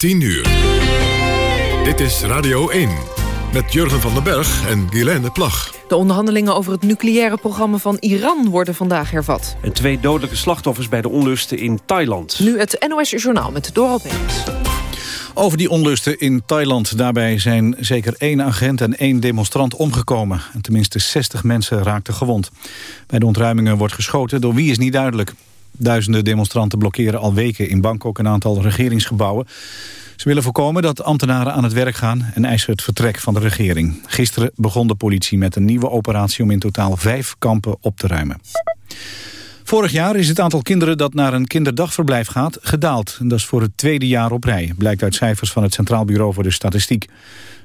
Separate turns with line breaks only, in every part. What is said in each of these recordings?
10 uur. Dit is Radio 1 met Jurgen van den Berg en Guilaine Plag.
De onderhandelingen over het nucleaire programma van Iran worden vandaag hervat.
En twee dodelijke slachtoffers bij de onlusten in Thailand.
Nu het NOS Journaal met Dorald Megens.
Over die onlusten in Thailand. Daarbij zijn zeker één agent en één demonstrant omgekomen. En tenminste 60 mensen raakten gewond. Bij de ontruimingen wordt geschoten, door wie is niet duidelijk. Duizenden demonstranten blokkeren al weken in Bangkok een aantal regeringsgebouwen. Ze willen voorkomen dat ambtenaren aan het werk gaan en eisen het vertrek van de regering. Gisteren begon de politie met een nieuwe operatie om in totaal vijf kampen op te ruimen. Vorig jaar is het aantal kinderen dat naar een kinderdagverblijf gaat gedaald. Dat is voor het tweede jaar op rij, blijkt uit cijfers van het Centraal Bureau voor de Statistiek.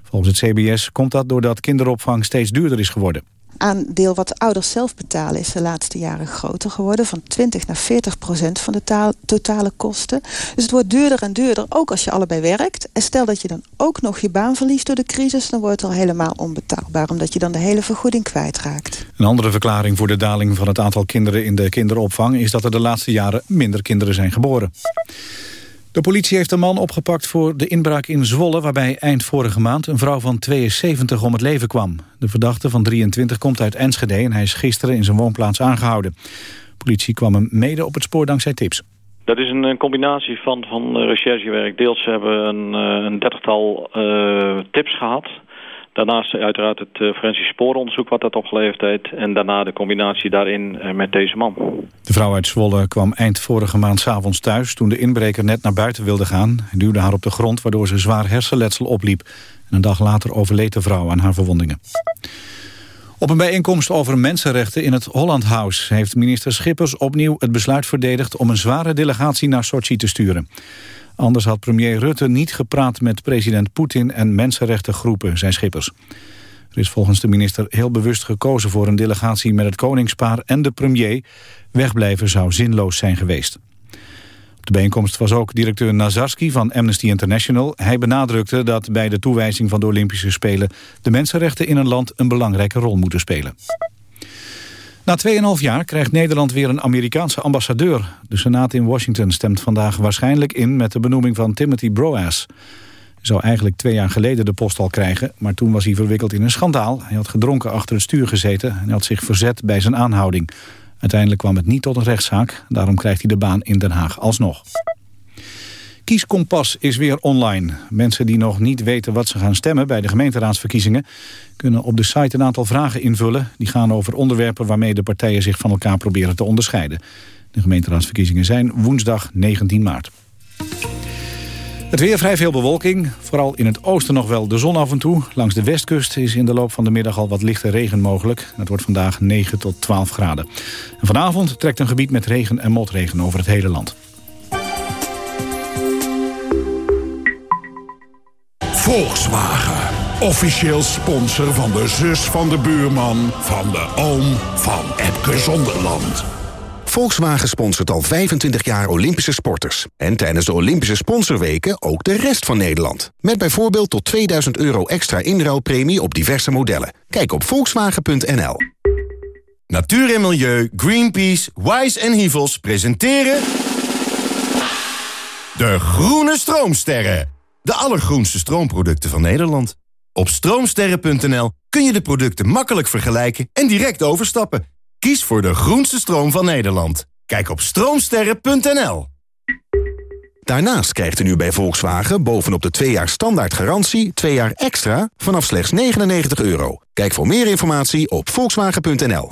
Volgens het CBS komt dat doordat kinderopvang steeds duurder is geworden
aandeel wat ouders zelf betalen is de laatste jaren groter geworden. Van 20 naar 40 procent van de totale kosten. Dus het wordt duurder en duurder, ook als je allebei werkt. En stel dat je dan ook nog je baan verliest door de crisis... dan wordt het al helemaal onbetaalbaar, omdat je dan de hele vergoeding kwijtraakt.
Een andere verklaring voor de daling van het aantal kinderen in de kinderopvang... is dat er de laatste jaren minder kinderen zijn geboren. De politie heeft een man opgepakt voor de inbraak in Zwolle... waarbij eind vorige maand een vrouw van 72 om het leven kwam. De verdachte van 23 komt uit Enschede... en hij is gisteren in zijn woonplaats aangehouden. De politie kwam hem mede op het spoor dankzij tips.
Dat is een, combinatie van, van recherchewerk. Deels hebben we een, eh, een dertigtal uh, tips gehad... Daarnaast uiteraard het uh, forensisch spooronderzoek wat dat opgeleverd heeft. En daarna de combinatie daarin uh, met deze man.
De vrouw uit Zwolle kwam eind vorige maand s'avonds thuis... toen de inbreker net naar buiten wilde gaan. Hij duwde haar op de grond waardoor ze zwaar hersenletsel opliep. En een dag later overleed de vrouw aan haar verwondingen. Op een bijeenkomst over mensenrechten in het Holland House... heeft minister Schippers opnieuw het besluit verdedigd... om een zware delegatie naar Sochi te sturen. Anders had premier Rutte niet gepraat met president Poetin en mensenrechtengroepen, zei Schippers. Er is volgens de minister heel bewust gekozen voor een delegatie met het koningspaar en de premier. Wegblijven zou zinloos zijn geweest. Op de bijeenkomst was ook directeur Nazarski van Amnesty International. Hij benadrukte dat bij de toewijzing van de Olympische Spelen... de mensenrechten in een land een belangrijke rol moeten spelen. Na 2,5 jaar krijgt Nederland weer een Amerikaanse ambassadeur. De Senaat in Washington stemt vandaag waarschijnlijk in... met de benoeming van Timothy Broas. Hij zou eigenlijk twee jaar geleden de post al krijgen... maar toen was hij verwikkeld in een schandaal. Hij had gedronken achter het stuur gezeten... en had zich verzet bij zijn aanhouding. Uiteindelijk kwam het niet tot een rechtszaak. Daarom krijgt hij de baan in Den Haag alsnog. Kieskompas is weer online. Mensen die nog niet weten wat ze gaan stemmen bij de gemeenteraadsverkiezingen... kunnen op de site een aantal vragen invullen. Die gaan over onderwerpen waarmee de partijen zich van elkaar proberen te onderscheiden. De gemeenteraadsverkiezingen zijn woensdag 19 maart. Het weer vrij veel bewolking. Vooral in het oosten nog wel de zon af en toe. Langs de westkust is in de loop van de middag al wat lichte regen mogelijk. Het wordt vandaag 9 tot 12 graden. En vanavond trekt een gebied met regen en motregen over het hele land.
Volkswagen. Officieel sponsor van de zus van de buurman... van de oom van Epke Zonderland.
Volkswagen sponsort al 25 jaar Olympische sporters. En tijdens de Olympische sponsorweken ook de rest van Nederland. Met bijvoorbeeld tot 2000 euro extra inruilpremie op diverse modellen. Kijk op volkswagen.nl. Natuur en Milieu, Greenpeace, Wise en Hivels presenteren... De Groene Stroomsterren. De allergroenste stroomproducten van Nederland. Op stroomsterren.nl kun je de producten makkelijk vergelijken en direct overstappen. Kies voor de groenste stroom van Nederland. Kijk op stroomsterren.nl. Daarnaast krijgt u nu bij Volkswagen bovenop de 2 jaar standaard garantie 2 jaar extra vanaf slechts 99 euro. Kijk voor meer informatie op volkswagen.nl.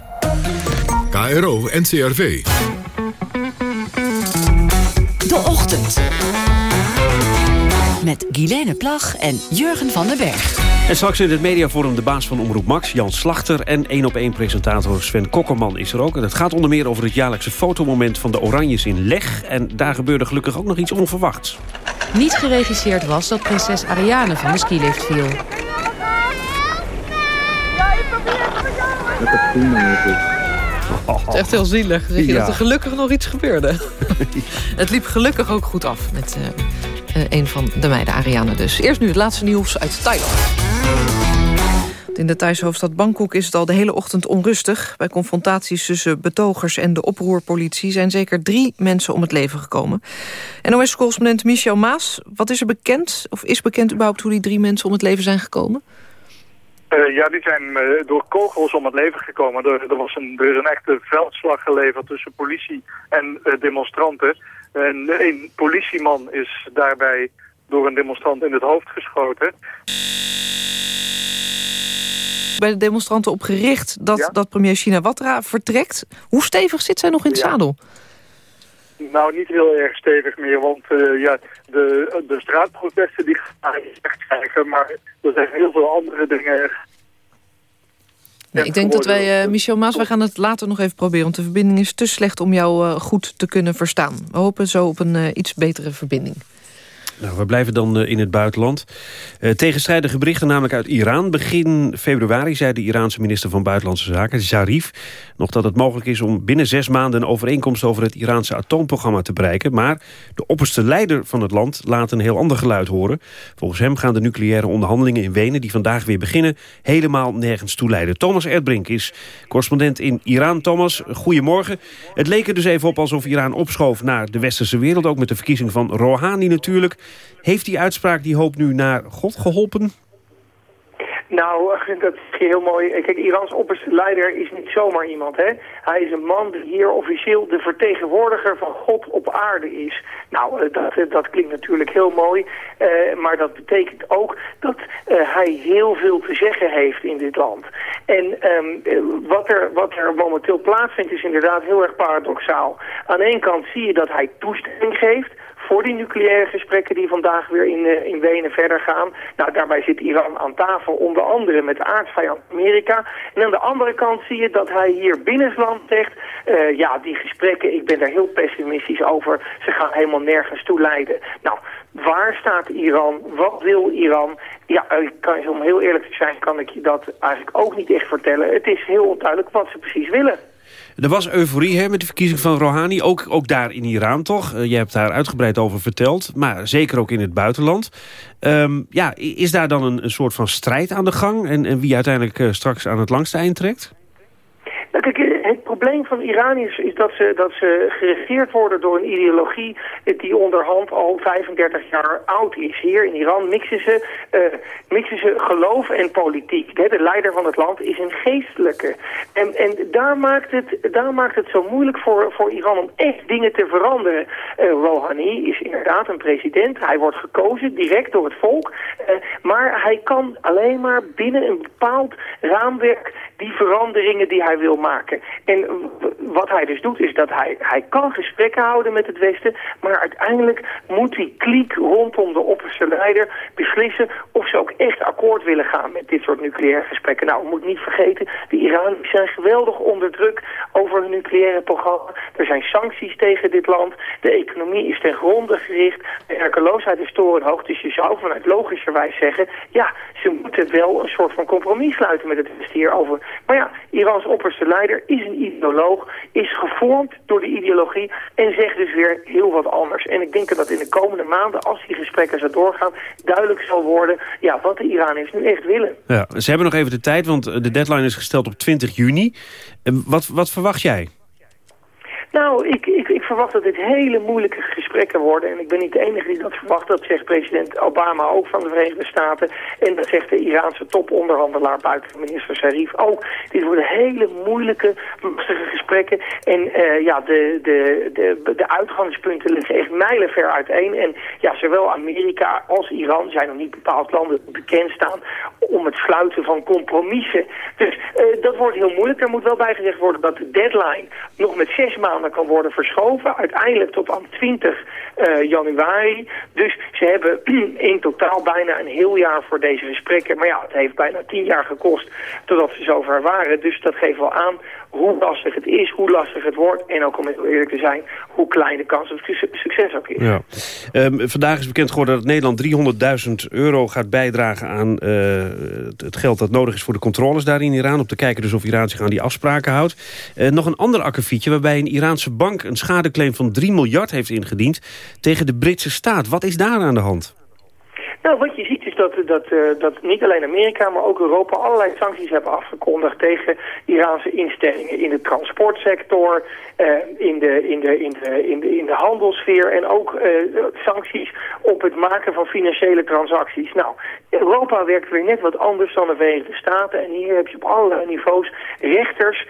KRO NCRV.
De Ochtend.
Met Guilaine Plag en Jurgen van den Berg.
En straks in het mediaforum de baas van Omroep Max, Jan Slachter... en één op één presentator Sven Kokkerman is er ook. En het gaat onder meer over het jaarlijkse fotomoment van de Oranjes in Leg. En daar gebeurde gelukkig ook nog iets onverwachts.
Niet geregisseerd was dat prinses Ariane van de skilift viel. Het is echt heel zielig zeg je,
Ja.
dat er gelukkig nog iets gebeurde. het liep gelukkig ook goed af met eh, eh, een van de meiden, Ariane dus. Eerst nu het laatste nieuws uit Thailand. In de Thaise hoofdstad Bangkok is het al de hele ochtend onrustig. Bij confrontaties tussen betogers en de oproerpolitie... zijn zeker drie mensen om het leven gekomen. NOS-correspondent Michel Maas, wat is er bekend? Of is bekend überhaupt hoe die drie mensen om het leven zijn gekomen?
Eh, ja, die zijn eh, door kogels om het leven gekomen. Er, er, was een, er is een echte veldslag geleverd tussen politie en eh, demonstranten. En een politieman is daarbij door een demonstrant in het hoofd geschoten.
Bij de demonstranten op gericht dat, dat premier Shinawatra vertrekt. Hoe stevig zit zij nog in het
Ja.
zadel?
Nou, niet heel erg stevig meer, want eh, ja, de, de straatprotesten die gaan echt krijgen, maar er zijn heel veel andere dingen.
Ik denk dat wij, eh, Michel Maas, wij gaan het later nog even proberen. Want de verbinding is te slecht om jou eh, goed te kunnen verstaan. We hopen zo op een iets betere verbinding.
Nou, we blijven dan eh, in het buitenland. Eh, tegenstrijdige berichten namelijk uit Iran. Begin februari zei de Iraanse minister van Buitenlandse Zaken, Zarif... nog dat het mogelijk is om binnen zes maanden... een overeenkomst over het Iraanse atoomprogramma te bereiken. Maar de opperste leider van het land laat een heel ander geluid horen. Volgens hem gaan de nucleaire onderhandelingen in Wenen... die vandaag weer beginnen, helemaal nergens toe leiden. Thomas Erdbrink is correspondent in Iran. Thomas, goedemorgen. Het leek er dus even op alsof Iran opschoof naar de westerse wereld... ook met de verkiezing van Rouhani natuurlijk... Heeft die uitspraak die hoop nu naar God geholpen?
Nou, dat is heel mooi. Kijk, Irans opperste leider is niet zomaar iemand, hè. Hij is een man die hier officieel de vertegenwoordiger van God op aarde is. Nou, eh, dat, eh, dat klinkt natuurlijk heel mooi, eh, maar dat betekent ook dat hij heel veel te zeggen heeft in dit land. En ehm, eh, wat, er, wat er momenteel plaatsvindt is inderdaad heel erg paradoxaal. Aan de ene kant zie je dat hij toestemming geeft voor die nucleaire gesprekken die vandaag weer in, eh, in Wenen verder gaan. Nou, daarbij zit Iran aan tafel, onder andere met aardsvijand Amerika. En aan de andere kant zie je dat hij hier binnenland zegt... eh, ja, die gesprekken, ik ben daar heel pessimistisch over. Ze gaan helemaal nergens toe leiden. Nou, waar staat Iran? Wat wil Iran? Ja, eh, ik kan, om heel eerlijk te zijn, kan ik je dat eigenlijk ook niet echt vertellen. Het is heel onduidelijk wat ze precies willen.
Er was euforie hè, met de verkiezing van Rouhani, ook, ook daar in Iran toch? Eh, je hebt daar uitgebreid over verteld, maar zeker ook in het buitenland. Ehm, ja, is daar dan een, een soort van strijd aan de gang? En, wie uiteindelijk eh, straks aan het langste eind trekt?
Nou, eh, probleem van Iran is, dat, ze, dat ze geregeerd worden door een ideologie die onderhand al 35 jaar oud is. Hier in Iran mixen ze, eh, ze geloof en politiek. De, de leider van het land is een geestelijke. En, en daar, maakt het, daar maakt het zo moeilijk voor, voor Iran om echt dingen te veranderen. Eh, Rouhani is inderdaad een president. Hij wordt gekozen direct door het volk. Eh, maar hij kan alleen maar binnen een bepaald raamwerk die veranderingen die hij wil maken. En wat hij dus doet is dat hij, hij kan gesprekken houden met het Westen, maar uiteindelijk moet die kliek rondom de opperste leider beslissen of ze ook echt akkoord willen gaan met dit soort nucleaire gesprekken. Nou, we moeten niet vergeten, de Iraniërs zijn geweldig onder druk over hun nucleaire programma. Er zijn sancties tegen dit land. De economie is ten gronde gericht. De werkeloosheid is torenhoog. Dus je zou vanuit logischerwijs zeggen, ja, ze moeten wel een soort van compromis sluiten met het Westen hierover. Maar ja, Irans opperste leider is een ideoloog, is gevormd door de ideologie en zegt dus weer heel wat anders. En ik denk dat in de komende maanden, als die gesprekken zo doorgaan, duidelijk zal worden ja, wat de Iraniërs nu echt willen.
Ja, ze hebben nog even de tijd, want de deadline is gesteld op 20 juni. Wat, wat verwacht jij?
Nou, ik, ik, ik verwacht dat dit hele moeilijke gesprekken worden. En ik ben niet de enige die dat verwacht. Dat zegt president Obama ook van de Verenigde Staten. En dat zegt de Iraanse toponderhandelaar buiten minister Zarif ook. Dit worden hele moeilijke, lastige gesprekken. En eh, ja, de, de, de, de uitgangspunten liggen echt mijlenver uiteen. En ja, zowel Amerika als Iran zijn nog niet bepaald landen bekend staan om het sluiten van compromissen. Dus eh, dat wordt heel moeilijk. Er moet wel bijgezegd worden dat de deadline nog met zes maanden kan worden verschoven. Uiteindelijk tot aan 20 uh, januari. Dus ze hebben in totaal bijna een heel jaar voor deze gesprekken. Maar ja, het heeft bijna tien jaar gekost totdat ze zover waren. Dus dat geeft wel aan hoe lastig het is, hoe lastig het wordt... en ook om heel eerlijk te zijn, hoe klein de kans op succes ook is.
Ja. Um, vandaag is bekend geworden dat Nederland 300.000 euro gaat bijdragen... aan uh, het geld dat nodig is voor de controles daar in Iran... om te kijken dus of Iran zich aan die afspraken houdt. Uh, nog een ander akkefietje waarbij een Iraanse bank... een schadeclaim van 3 miljard heeft ingediend tegen de Britse staat. Wat is daar aan de hand?
Nou, wat je ziet dat, dat, uh, dat niet alleen Amerika, maar ook Europa allerlei sancties hebben afgekondigd tegen Iraanse instellingen in de transportsector, in, de, in, de, in, de, in, de, in de handelssfeer en ook uh, sancties op het maken van financiële transacties. Nou, Europa werkt weer net wat anders dan de Verenigde Staten en hier heb je op allerlei niveaus rechters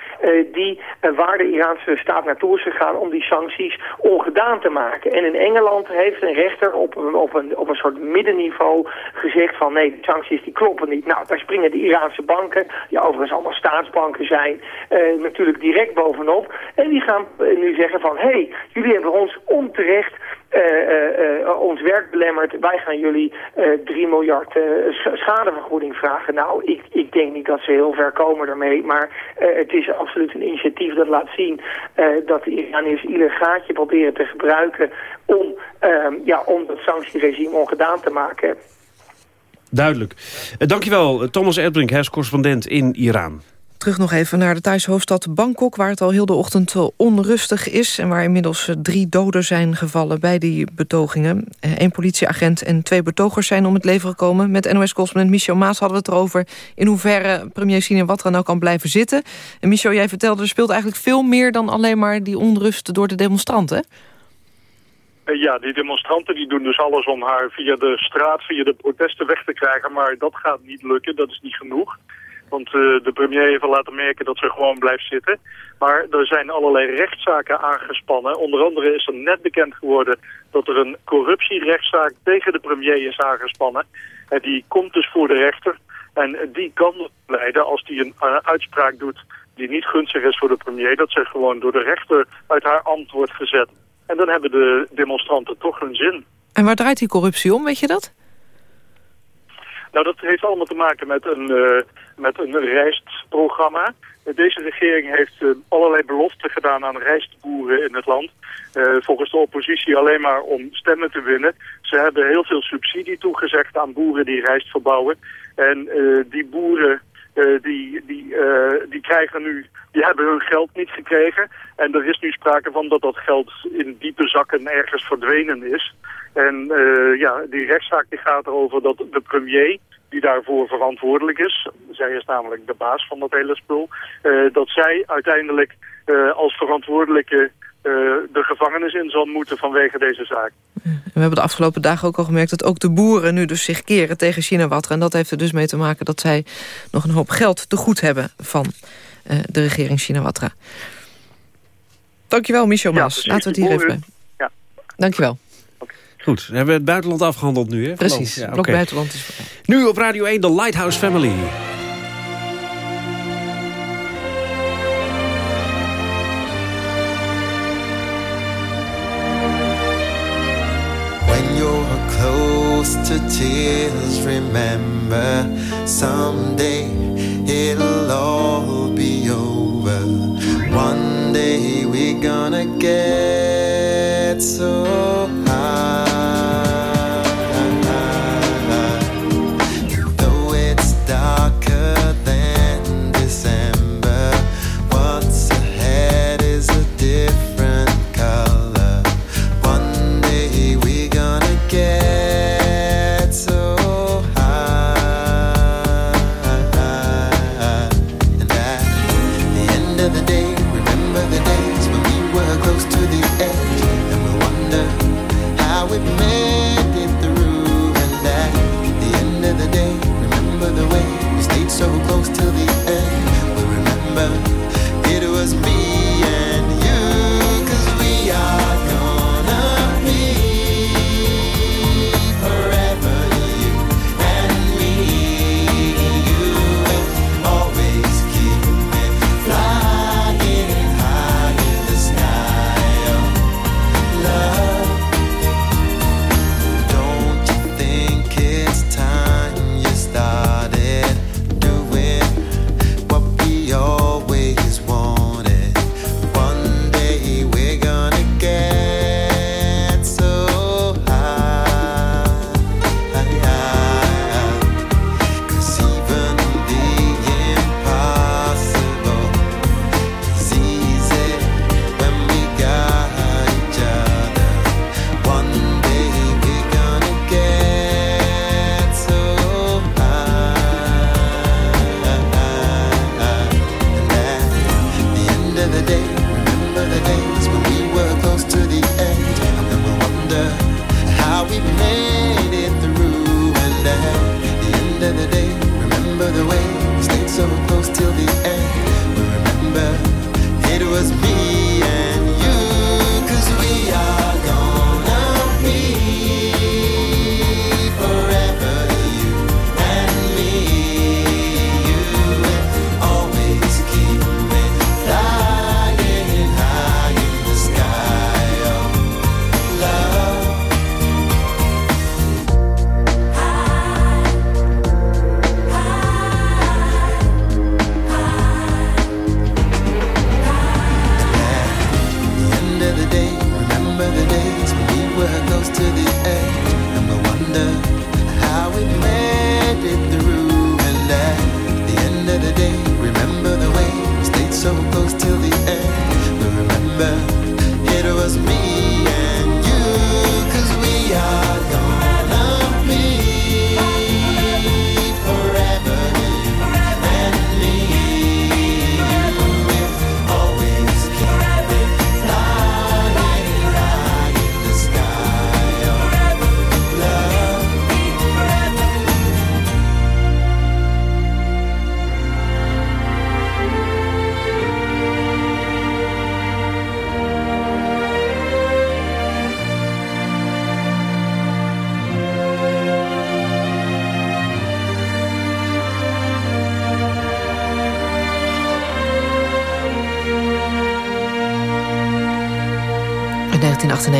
die waar de Iraanse staat naartoe is gegaan om die sancties ongedaan te maken. En in Engeland heeft een rechter op, op, een, op een soort middenniveau gezegd van nee, de sancties die kloppen niet. Nou, daar springen de Iraanse banken, die overigens allemaal staatsbanken zijn, natuurlijk direct bovenop. En die gaan uh, nu zeggen van hé, hey, jullie hebben ons onterecht uh, ons werk belemmerd. Wij gaan jullie 3 miljard schadevergoeding vragen. Nou, ik, ik denk niet dat ze heel ver komen daarmee. Maar het is absoluut een initiatief dat laat zien dat de Iraniërs ieder gaatje proberen te gebruiken om, ehm, ja, om dat sanctieregime ongedaan te maken.
Duidelijk. dankjewel, Thomas Erdbrink, huiscorrespondent in Iran.
Terug nog even naar de thuishoofdstad Bangkok... waar het al heel de ochtend eh, onrustig is... en waar inmiddels eh, drie doden zijn gevallen bij die betogingen. Eén eh, politieagent en twee betogers zijn om het leven gekomen. Met NOS-correspondent Michel Maas hadden we het erover... in hoeverre premier Sinewatra nou kan blijven zitten. En Michel, jij vertelde, er speelt eigenlijk veel meer... dan alleen maar die onrust door de demonstranten,
ja, die demonstranten die doen dus alles om haar via de straat, via de protesten weg te krijgen. Maar dat gaat niet lukken, dat is niet genoeg. Want uh, de premier heeft al laten merken dat ze gewoon blijft zitten. Maar er zijn allerlei rechtszaken aangespannen. Onder andere is er net bekend geworden dat er een corruptierechtszaak tegen de premier is aangespannen. En die komt dus voor de rechter. En die kan leiden als die een uh, uitspraak doet die niet gunstig is voor de premier. Dat ze gewoon door de rechter uit haar ambt wordt gezet. En dan hebben de demonstranten toch hun zin.
En waar draait die corruptie om, weet je dat?
Nou, dat heeft allemaal te maken met een, uh, met een rijstprogramma. Deze regering heeft uh, allerlei beloften gedaan aan rijstboeren in het land. Uh, volgens de oppositie alleen maar om stemmen te winnen. Ze hebben heel veel subsidie toegezegd aan boeren die rijst verbouwen. En die boeren die, die, die krijgen nu, die hebben hun geld niet gekregen. En er is nu sprake van dat dat geld in diepe zakken ergens verdwenen is. En ja, die rechtszaak die gaat erover dat de premier, die daarvoor verantwoordelijk is, zij is namelijk de baas van dat hele spul, dat zij uiteindelijk als verantwoordelijke de gevangenis in zal moeten vanwege deze zaak.
We hebben de afgelopen dagen ook al gemerkt dat ook de boeren nu dus zich keren tegen Shinawatra. En dat heeft er dus mee te maken dat zij nog een hoop geld te goed hebben van uh, de regering Shinawatra. Dankjewel, Michel Maas. Ja, Laten we het hier even Ja. Dankjewel.
Goed, we hebben het buitenland afgehandeld nu, hè?
Precies, ja, blok buitenland is voorbij.
Nu op Radio 1, de Lighthouse Family. close to tears. Remember, someday it'll all be over. One day we're gonna get so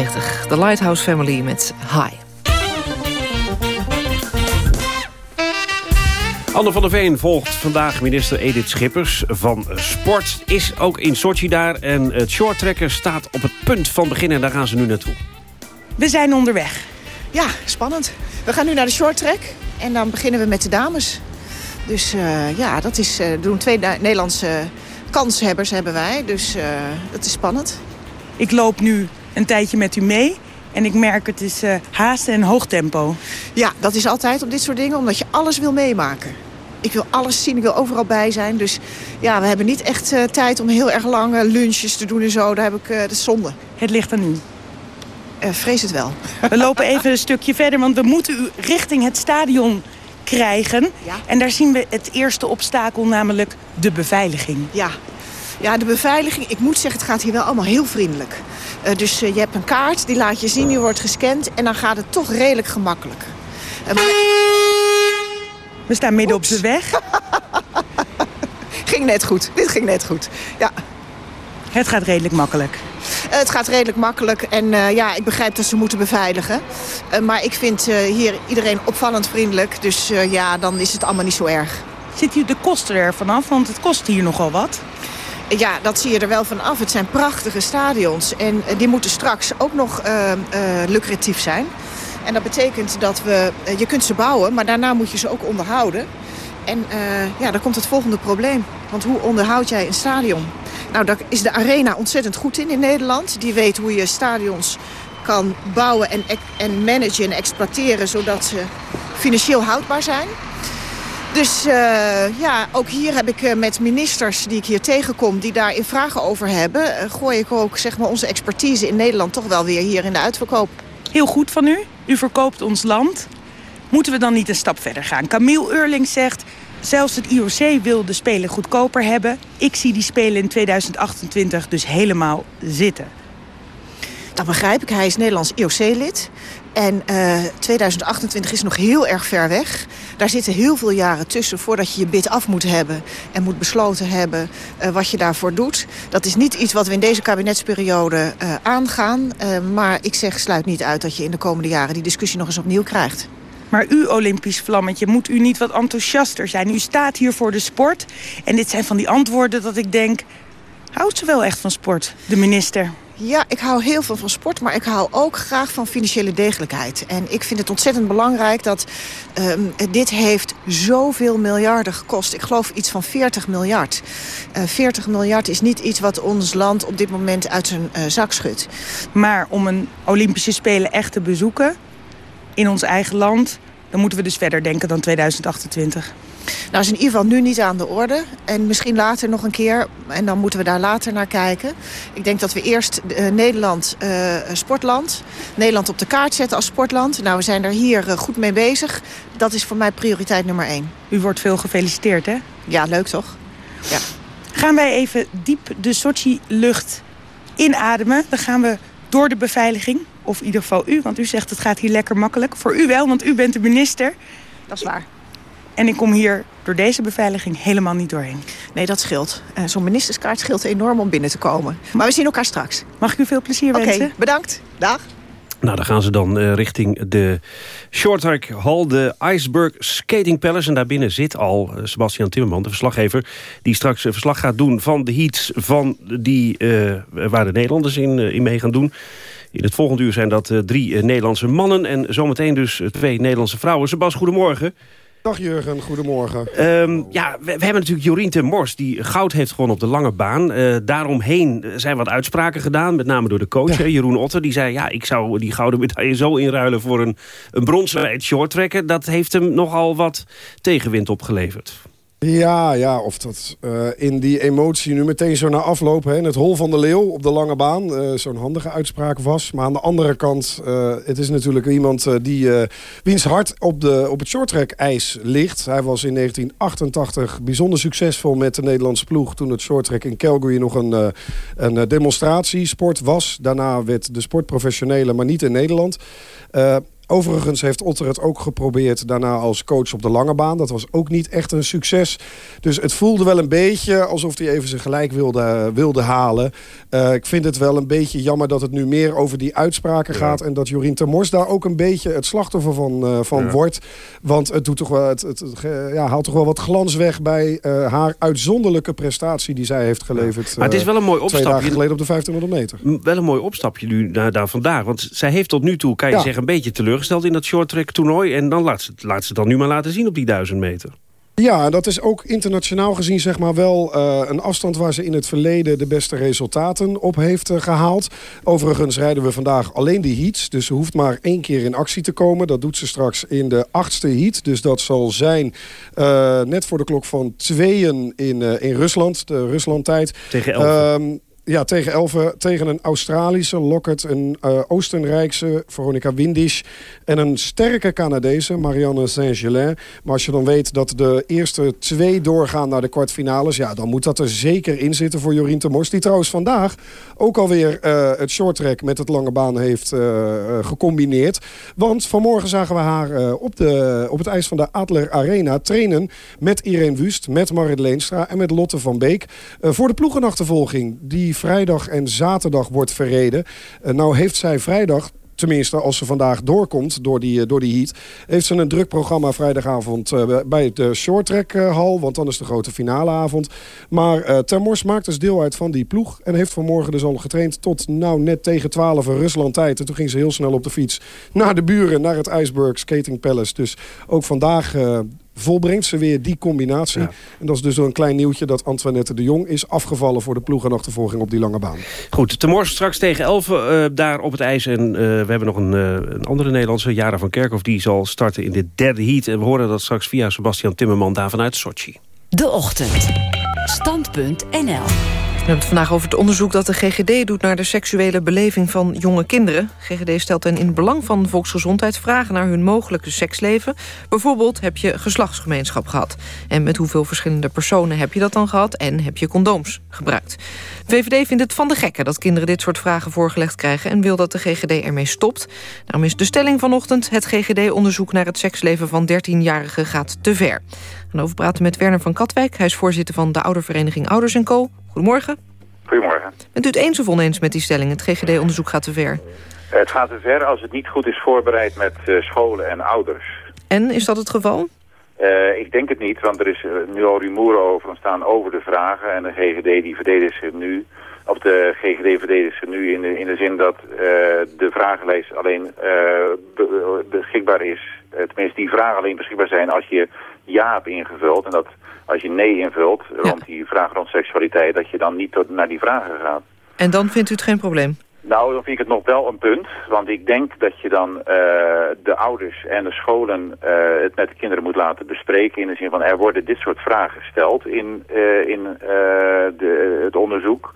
1998. The Lighthouse Family met High.
Anne van der Veen volgt vandaag minister Edith Schippers van Sport. Is ook in Sochi daar en het shorttrekker staat op het punt van beginnen. En daar gaan ze nu naartoe.
We zijn onderweg.
Ja, spannend. We gaan nu naar de shorttrack en dan beginnen we met de dames. Dus uh, ja, dat is, uh, doen twee Nederlandse kanshebbers hebben wij. Dus uh, dat is spannend.
Ik loop nu een tijdje met u mee. En ik merk het is uh, haast en hoog tempo.
Ja, dat is altijd op dit soort dingen. Omdat je alles wil meemaken. Ik wil alles zien, ik wil overal bij zijn. Dus ja, we hebben niet echt uh, tijd om heel erg lange lunches te doen en zo. Daar heb ik uh, de zonde.
Het ligt aan u.
vrees het wel.
We lopen even een stukje verder, want we moeten u richting het stadion krijgen.
Ja.
En daar zien we het eerste obstakel, namelijk de beveiliging.
Ja, ja, de beveiliging, ik moet zeggen, het gaat hier wel allemaal heel vriendelijk. Uh, dus uh, je hebt een kaart, die laat je zien, die wordt gescand... en dan gaat het toch redelijk gemakkelijk.
Uh, maar... We staan midden Oeps. op de weg.
ging net goed, dit ging net goed, ja.
Het gaat redelijk makkelijk.
het gaat redelijk makkelijk en ja, ik begrijp dat ze moeten beveiligen. maar ik vind hier iedereen opvallend vriendelijk, dus ja, dan is het allemaal niet zo erg.
Zit u de kosten er vanaf? Want het kost hier nogal wat.
Ja, dat zie je er wel van af. Het zijn prachtige stadions. En die moeten straks ook nog uh, uh, lucratief zijn. En dat betekent dat we... Je kunt ze bouwen, maar daarna moet je ze ook onderhouden. En ja, daar komt het volgende probleem. Want hoe onderhoud jij een stadion? Nou, daar is de Arena ontzettend goed in in Nederland. Die weet hoe je stadions kan bouwen en, en managen en exploiteren... zodat ze financieel houdbaar zijn. Dus uh, ja, ook hier heb ik uh, met ministers die ik hier tegenkom... die daar in vragen over hebben... Uh, gooi ik ook zeg maar, onze expertise in Nederland toch wel weer hier in de uitverkoop.
Heel goed van u. U verkoopt ons land. Moeten we dan niet een stap verder gaan? Camille Eurling zegt... zelfs het IOC wil de Spelen goedkoper hebben. Ik zie die Spelen in 2028 dus helemaal zitten.
Dat begrijp ik. Hij is Nederlands IOC-lid. En uh, 2028 is nog heel erg ver weg. Daar zitten heel veel jaren tussen voordat je je bid af moet hebben... en moet besloten hebben uh, wat je daarvoor doet. Dat is niet iets wat we in deze kabinetsperiode uh, aangaan. maar ik zeg, sluit niet uit dat je in de komende jaren... die discussie nog eens opnieuw krijgt.
Maar u, Olympisch Vlammetje, moet u niet wat enthousiaster zijn? U staat hier voor de sport. En dit zijn van die antwoorden dat ik denk... houdt ze wel echt van sport, de minister?
Ja, ik hou heel veel van sport, maar ik hou ook graag van financiële degelijkheid. En ik vind het ontzettend belangrijk dat um, dit heeft zoveel miljarden gekost. Ik geloof iets van 40 miljard. Uh, 40 miljard is niet iets wat ons land op dit moment uit zijn uh, zak schudt.
Maar om een Olympische Spelen echt te bezoeken in ons eigen land... dan moeten we dus verder denken dan 2028.
Nou, is in ieder geval nu niet aan de orde. En misschien later nog een keer. En dan moeten we daar later naar kijken. Ik denk dat we eerst uh, Nederland uh, sportland. Nederland op de kaart zetten als sportland. Nou, we zijn er hier uh, goed mee bezig. Dat is voor mij prioriteit nummer één.
U wordt veel gefeliciteerd, hè?
Ja, leuk toch? Ja.
Gaan wij even diep de Sochi-lucht inademen. Dan gaan we door de beveiliging. Of in ieder geval u, want u zegt het gaat hier lekker makkelijk. Voor u wel, want u bent de minister.
Dat is waar.
En ik kom hier door deze beveiliging helemaal niet doorheen.
Nee, dat scheelt. Uh, Zo'n ministerskaart scheelt enorm om binnen te komen. Maar we zien elkaar straks.
Mag ik u veel plezier wensen?
Oké, okay, bedankt. Dag.
Nou, dan gaan ze dan uh, richting de Shorttrack Hall, de Iceberg Skating Palace. En daarbinnen zit al uh, Sebastian Timmerman, de verslaggever... die straks verslag gaat doen van de heats van die, waar de Nederlanders in, in mee gaan doen. In het volgende uur zijn dat drie Nederlandse mannen... en zometeen dus twee Nederlandse vrouwen. Sebas, goedemorgen.
Dag Jurgen, goedemorgen.
Um, ja, we, we, hebben natuurlijk Jorien ten Mors die goud heeft gewonnen op de lange baan. Uh, daaromheen zijn wat uitspraken gedaan, met name door de coach ja. Jeroen Otter. Die zei, ja, ik zou die gouden medaille zo inruilen voor een, een bronzen shorttrekken. Dat heeft hem nogal wat tegenwind opgeleverd.
Ja, ja, of dat uh, in die emotie nu meteen zo naar afloop... Hè, in het hol van de leeuw op de lange baan uh, zo'n handige uitspraak was. Maar aan de andere kant, uh, het is natuurlijk iemand die, wiens hart op, de, op het shorttrack ijs ligt. Hij was in 1988 bijzonder succesvol met de Nederlandse ploeg... toen het shorttrack in Calgary nog een, een demonstratiesport was. Daarna werd de sport professionele, maar niet in Nederland Overigens heeft Otter het ook geprobeerd daarna als coach op de lange baan. Dat was ook niet echt een succes. Dus het voelde wel een beetje alsof hij even zijn gelijk wilde, wilde halen. Uh, ik vind het wel een beetje jammer dat het nu meer over die uitspraken gaat... en dat Jorien Termors daar ook een beetje het slachtoffer van, uh, van ja. wordt. Want het, doet toch wel, het, het, het ja, haalt toch wel wat glans weg bij uh, haar uitzonderlijke prestatie... die zij heeft geleverd
ja. Maar het is wel een mooi opstapje.
Twee dagen geleden op de 1500 meter.
Wel een mooi opstapje nu naar, daar vandaag. Want zij heeft tot nu toe, kan je zeggen, een beetje teleurgesteld in dat shorttrack toernooi. En dan laat ze, laat ze dan nu maar laten zien op die duizend meter.
Ja, dat is ook internationaal gezien zeg maar wel uh, een afstand waar ze in het verleden de beste resultaten op heeft uh, gehaald. Overigens rijden we vandaag alleen die heats, dus ze hoeft maar één keer in actie te komen. Dat doet ze straks in de achtste heat, dus dat zal zijn uh, net voor de klok van tweeën in, in Rusland, de Ruslandtijd.
Tegen elf.
Um, ja, tegen Elven, tegen een Australische Lockett, een uh, Oostenrijkse Veronica Windisch en een sterke Canadese Marianne Saint-Gelin. Maar als je dan weet dat de eerste twee doorgaan naar de kwartfinales, ja, dan moet dat er zeker in zitten voor Jorien Temors. Die trouwens vandaag ook alweer uh, het shorttrack met het lange baan heeft uh, gecombineerd. Want vanmorgen zagen we haar op, de, op het ijs van de Adler Arena trainen met Irene Wust, met Marit Leenstra en met Lotte van Beek voor de ploegenachtervolging die vrijdag en zaterdag wordt verreden. Uh, nou heeft zij vrijdag tenminste als ze vandaag doorkomt door die, door die heat... heeft ze een druk programma vrijdagavond uh, bij de shorttrack uh, hal. Want dan is de grote finaleavond. Maar uh, Termors maakt dus deel uit van die ploeg. En heeft vanmorgen dus al getraind tot nou net tegen 12 Rusland tijd. En toen ging ze heel snel op de fiets naar de buren, naar het Iceberg Skating Palace. Dus ook vandaag volbrengt ze weer die combinatie. Ja. En dat is dus een klein nieuwtje dat Antoinette de Jong is afgevallen... voor de ploegenachtervolging op die lange baan.
Goed, te morgen straks tegen 11 uh, daar op het ijs. En uh, we hebben nog een, uh, een andere Nederlandse, Jara van Kerkhoff... die zal starten in de derde heat. En we horen dat straks via Sebastian Timmerman daar vanuit Sochi.
De Ochtend. Stand.nl
we hebben het vandaag over het onderzoek dat de GGD doet... naar de seksuele beleving van jonge kinderen. GGD stelt hen in het belang van volksgezondheid... vragen naar hun mogelijke seksleven. Bijvoorbeeld, heb je geslachtsgemeenschap gehad? En met hoeveel verschillende personen heb je dat dan gehad? En heb je condooms gebruikt? VVD vindt het van de gekken dat kinderen dit soort vragen voorgelegd krijgen... en wil dat de GGD ermee stopt. Daarom is de stelling vanochtend... het GGD-onderzoek naar het seksleven van 13-jarigen gaat te ver. En over praten met Werner van Katwijk. Hij is voorzitter van de oudervereniging Ouders Co. Goedemorgen.
Goedemorgen.
Bent u het eens of oneens met die stelling? Het GGD-onderzoek gaat te ver.
Het gaat te ver als het niet goed is voorbereid met uh, scholen en ouders.
En, is dat het geval?
Uh, ik denk het niet, want er is uh, nu al rumoer over ontstaan over de vragen. En de GGD die verdedigt zich nu, of de GGD verdedigt zich nu in de, in de zin dat de vragenlijst alleen be beschikbaar is. tenminste, die vragen alleen beschikbaar zijn als je ja hebt ingevuld. En dat als je nee invult rond ja. die vraag rond seksualiteit, dat je dan niet tot, naar die vragen gaat.
En dan vindt u het geen probleem?
Nou, dan vind ik het nog wel een punt. Want ik denk dat je dan uh, de ouders en de scholen uh, het met de kinderen moet laten bespreken. In de zin van er worden dit soort vragen gesteld in, uh, in de, het onderzoek.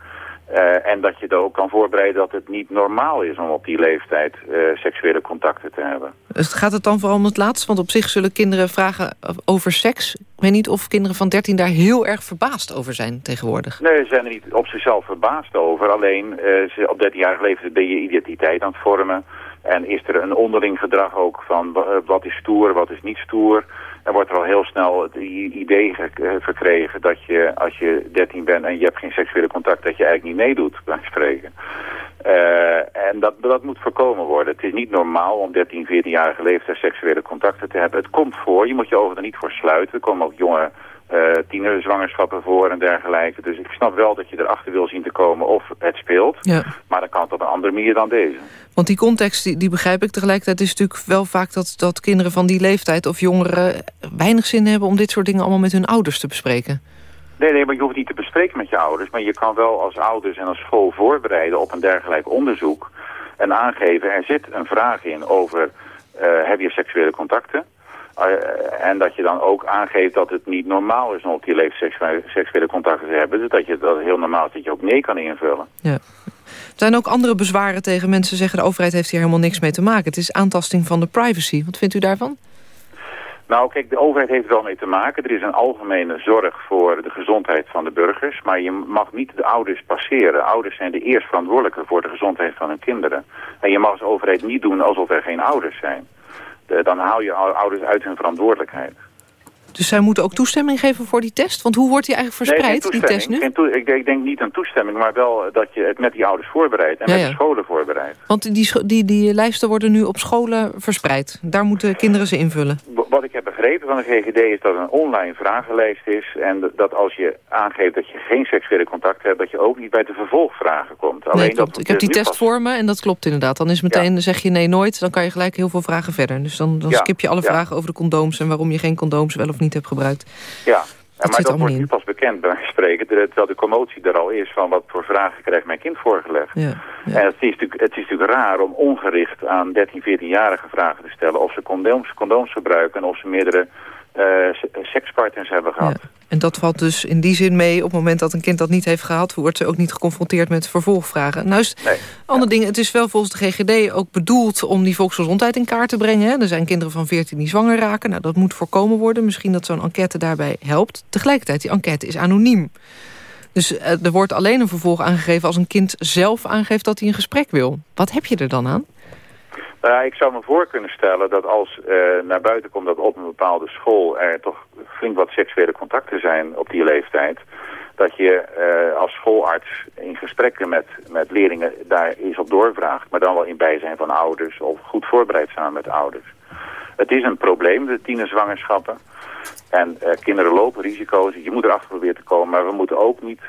Uh, en dat je er ook kan voorbereiden dat het niet normaal is om op die leeftijd uh, seksuele contacten te hebben.
Dus gaat het dan vooral om het laatste? Want op zich zullen kinderen vragen over seks. Ik weet niet of kinderen van 13 daar heel erg verbaasd over zijn tegenwoordig.
Nee, ze zijn er niet op zichzelf verbaasd over. Alleen uh, ze, op 13-jarige leeftijd ben je identiteit aan het vormen. En is er een onderling gedrag ook van wat is stoer, wat is niet stoer dan wordt er al heel snel het idee verkregen dat je als je 13 bent en je hebt geen seksuele contact, dat je eigenlijk niet meedoet, bij spreken. Uh, en dat, dat moet voorkomen worden. Het is niet normaal om 13, 14-jarige leeftijd seksuele contacten te hebben. Het komt voor, je moet je ogen er niet voor sluiten. Er komen ook jonge uh, tienerzwangerschappen voor en dergelijke. Dus ik snap wel dat je erachter wil zien te komen of het speelt.
Ja.
Maar dan kan het op een andere manier dan deze.
Want die context, die, die, begrijp ik tegelijkertijd... is natuurlijk wel vaak dat, dat kinderen van die leeftijd of jongeren... weinig zin hebben om dit soort dingen allemaal met hun ouders te bespreken.
Nee, nee, maar je hoeft niet te bespreken met je ouders. Maar je kan wel als ouders en als school voorbereiden op een dergelijk onderzoek. En aangeven, er zit een vraag in over... Uh, heb je seksuele contacten? Uh, en dat je dan ook aangeeft dat het niet normaal is om op die leeftijd seksuele, seksuele contacten te hebben. Dus dat je dat heel normaal is dat je ook nee kan invullen.
Ja. Er zijn ook andere bezwaren tegen mensen zeggen... de overheid heeft hier helemaal niks mee te maken. Het is aantasting van de privacy. Wat vindt u daarvan?
Nou, kijk, de overheid heeft er wel mee te maken. Er is een algemene zorg voor de gezondheid van de burgers. Maar je mag niet de ouders passeren. Ouders zijn de eerst verantwoordelijke voor de gezondheid van hun kinderen. En je mag als overheid niet doen alsof er geen ouders zijn. De, dan hou je ouders uit hun verantwoordelijkheid.
Dus zij moeten ook toestemming geven voor die test? Want hoe wordt die eigenlijk verspreid, die test nu?
ik, ik, denk niet aan toestemming, maar wel dat je het met die ouders voorbereidt en met de scholen voorbereidt.
Want die, die, die lijsten worden nu op scholen verspreid. Daar moeten kinderen ze invullen.
Wat ik heb begrepen van de GGD is dat een online vragenlijst is. En dat als je aangeeft dat je geen seksuele contact hebt, dat je ook niet bij de vervolgvragen komt.
Alleen nee, klopt. ik heb die test voor me en dat klopt inderdaad. Dan is meteen, zeg je nee nooit, dan kan je gelijk heel veel vragen verder. Dus dan, dan skip je alle vragen over de condooms en waarom je geen condooms wel of niet niet heb gebruikt.
Ja, dat maar dat wordt nu pas bekend bij spreken, terwijl de commotie er al is van wat voor vragen krijgt mijn kind voorgelegd. Ja, En het is, natuurlijk, het is natuurlijk raar om ongericht aan 13, 14-jarigen vragen te stellen of ze condooms, condooms gebruiken en of ze meerdere sekspartners hebben gehad.
En dat valt dus in die zin mee op het moment dat een kind dat niet heeft gehad... wordt ze ook niet geconfronteerd met vervolgvragen. Nou is nee. andere dingen, het is wel volgens de GGD ook bedoeld... om die volksgezondheid in kaart te brengen. Er zijn kinderen van 14 die zwanger raken. Nou, dat moet voorkomen worden. Misschien dat zo'n enquête daarbij helpt. Tegelijkertijd, die enquête is anoniem. Dus eh, er wordt alleen een vervolg aangegeven als een kind zelf aangeeft dat hij een gesprek wil. Wat heb je er dan aan?
Nou, ik zou me voor kunnen stellen dat als uh, naar buiten komt dat op een bepaalde school er toch flink wat seksuele contacten zijn op die leeftijd, dat je uh, als schoolarts in gesprekken met, met leerlingen daar eens op doorvraagt, maar dan wel in bijzijn van ouders of goed voorbereid samen met ouders. Het is een probleem, de tienerzwangerschappen. En uh, kinderen lopen risico's. Je moet erachter proberen te komen, maar we moeten ook niet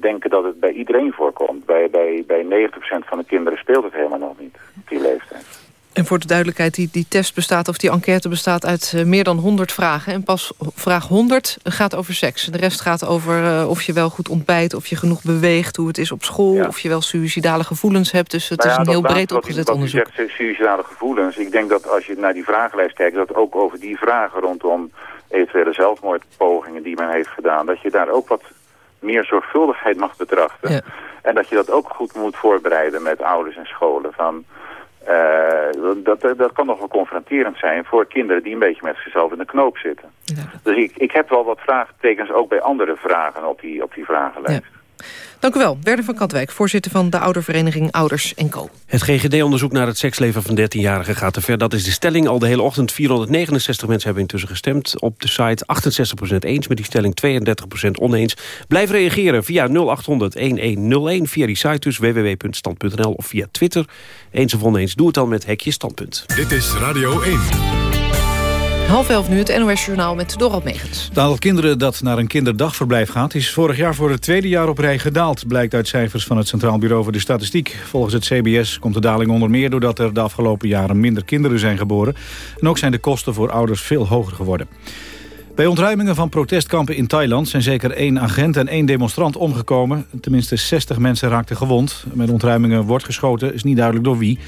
denken dat het bij iedereen voorkomt. Bij, bij, bij 90% van de kinderen speelt het helemaal nog niet op die leeftijd.
En voor de duidelijkheid, die, die test bestaat of die enquête bestaat uit uh, meer dan 100 vragen. En pas vraag 100 gaat over seks. De rest gaat over uh, of je wel goed ontbijt, of je genoeg beweegt, hoe het is op school, ja. of je wel suïcidale gevoelens hebt. Dus het
nou
is een heel breed opgezet onderzoek.
Zegt, suïcidale gevoelens. Ik denk dat als je naar die vragenlijst kijkt, dat ook over die vragen rondom eventuele zelfmoordpogingen die men heeft gedaan, dat je daar ook wat meer zorgvuldigheid mag betrachten. Ja. En dat je dat ook goed moet voorbereiden met ouders en scholen. Van, uh, dat, dat kan nog wel confronterend zijn voor kinderen die een beetje met zichzelf in de knoop zitten. Ja. Dus ik, ik heb wel wat vraagtekens ook bij andere vragen op die, op die vragenlijst. Ja.
Dank u wel, Werner van Katwijk, voorzitter van de oudervereniging Ouders Co.
Het GGD-onderzoek naar het seksleven van 13-jarigen gaat te ver. Dat is de stelling. Al de hele ochtend 469 mensen hebben intussen gestemd. Op de site 68% eens met die stelling, 32% oneens. Blijf reageren via 0800-1101, via die site dus www.stand.nl of via Twitter. Eens of oneens, doe het dan met Hekje Standpunt.
Dit is Radio 1.
Half elf nu het NOS-journaal met Dorald Megens.
Het aantal kinderen dat naar een kinderdagverblijf gaat... is vorig jaar voor het tweede jaar op rij gedaald... blijkt uit cijfers van het Centraal Bureau voor de Statistiek. Volgens het CBS komt de daling onder meer... doordat er de afgelopen jaren minder kinderen zijn geboren. En ook zijn de kosten voor ouders veel hoger geworden. Bij ontruimingen van protestkampen in Thailand... zijn zeker één agent en één demonstrant omgekomen. Tenminste 60 mensen raakten gewond. Met ontruimingen wordt geschoten, is niet duidelijk door wie...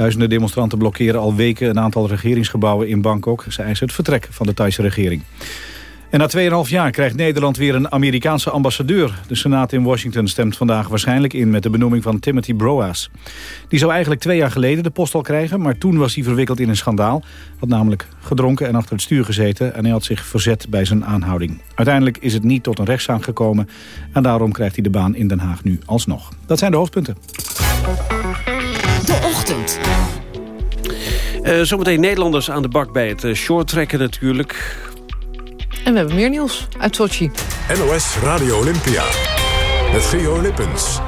Duizenden demonstranten blokkeren al weken een aantal regeringsgebouwen in Bangkok. Ze eisen het vertrek van de Thaise regering. En na 2,5 jaar krijgt Nederland weer een Amerikaanse ambassadeur. De Senaat in Washington stemt vandaag waarschijnlijk in met de benoeming van Timothy Broas. Die zou eigenlijk twee jaar geleden de post al krijgen, maar toen was hij verwikkeld in een schandaal. Had namelijk gedronken en achter het stuur gezeten en hij had zich verzet bij zijn aanhouding. Uiteindelijk is het niet tot een rechtszaak gekomen en daarom krijgt hij de baan in Den Haag nu alsnog. Dat zijn de hoofdpunten.
Ochtend.
Uh, zometeen Nederlanders aan de bak bij het uh, shorttrekken natuurlijk.
En we hebben meer nieuws uit Sochi.
NOS Radio Olympia. Met Geo Lippens.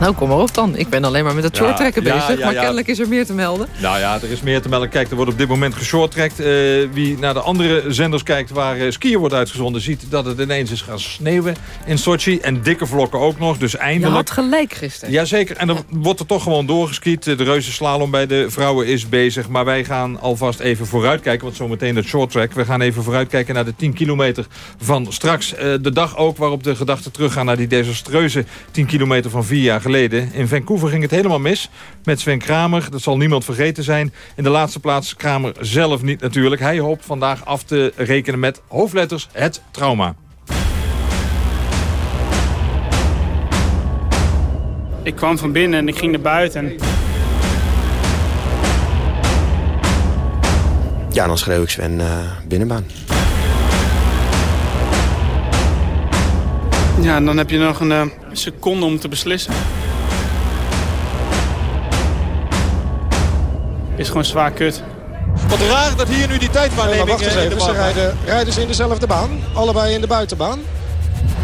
Nou, kom maar op dan. Ik ben alleen maar met het ja, shorttrekken bezig. Ja, maar kennelijk is er meer te melden.
Nou ja, er is meer te melden. Kijk, er wordt op dit moment geshorttrekt. Uh, wie naar de andere zenders kijkt waar uh, skiën wordt uitgezonden... ziet dat het ineens is gaan sneeuwen in Sochi. En dikke vlokken ook nog. Dus eindelijk... Je
had gelijk gisteren.
Jazeker. En dan wordt er toch gewoon doorgeskiet. De reuzenslalom bij de vrouwen is bezig. Maar wij gaan alvast even vooruitkijken. Want zometeen het shorttrack. We gaan even vooruitkijken naar de 10 kilometer van straks. Uh, de dag ook waarop de gedachten teruggaan naar die desastreuze 10 kilometer van vier jaar geleden geleden. In Vancouver ging het helemaal mis met Sven Kramer. Dat zal niemand vergeten zijn. In de laatste plaats Kramer zelf niet natuurlijk. Hij hoopt vandaag af te rekenen met hoofdletters het trauma.
Ik kwam van binnen en ik ging naar buiten.
Ja, dan schreeuw ik Sven binnenbaan.
Ja, en dan heb je nog een seconde om te beslissen. Is gewoon zwaar kut.
Wat raar dat hier nu die tijdwaarneming...
wacht eens even, ze rijden, rijden ze in dezelfde baan. Allebei in de buitenbaan.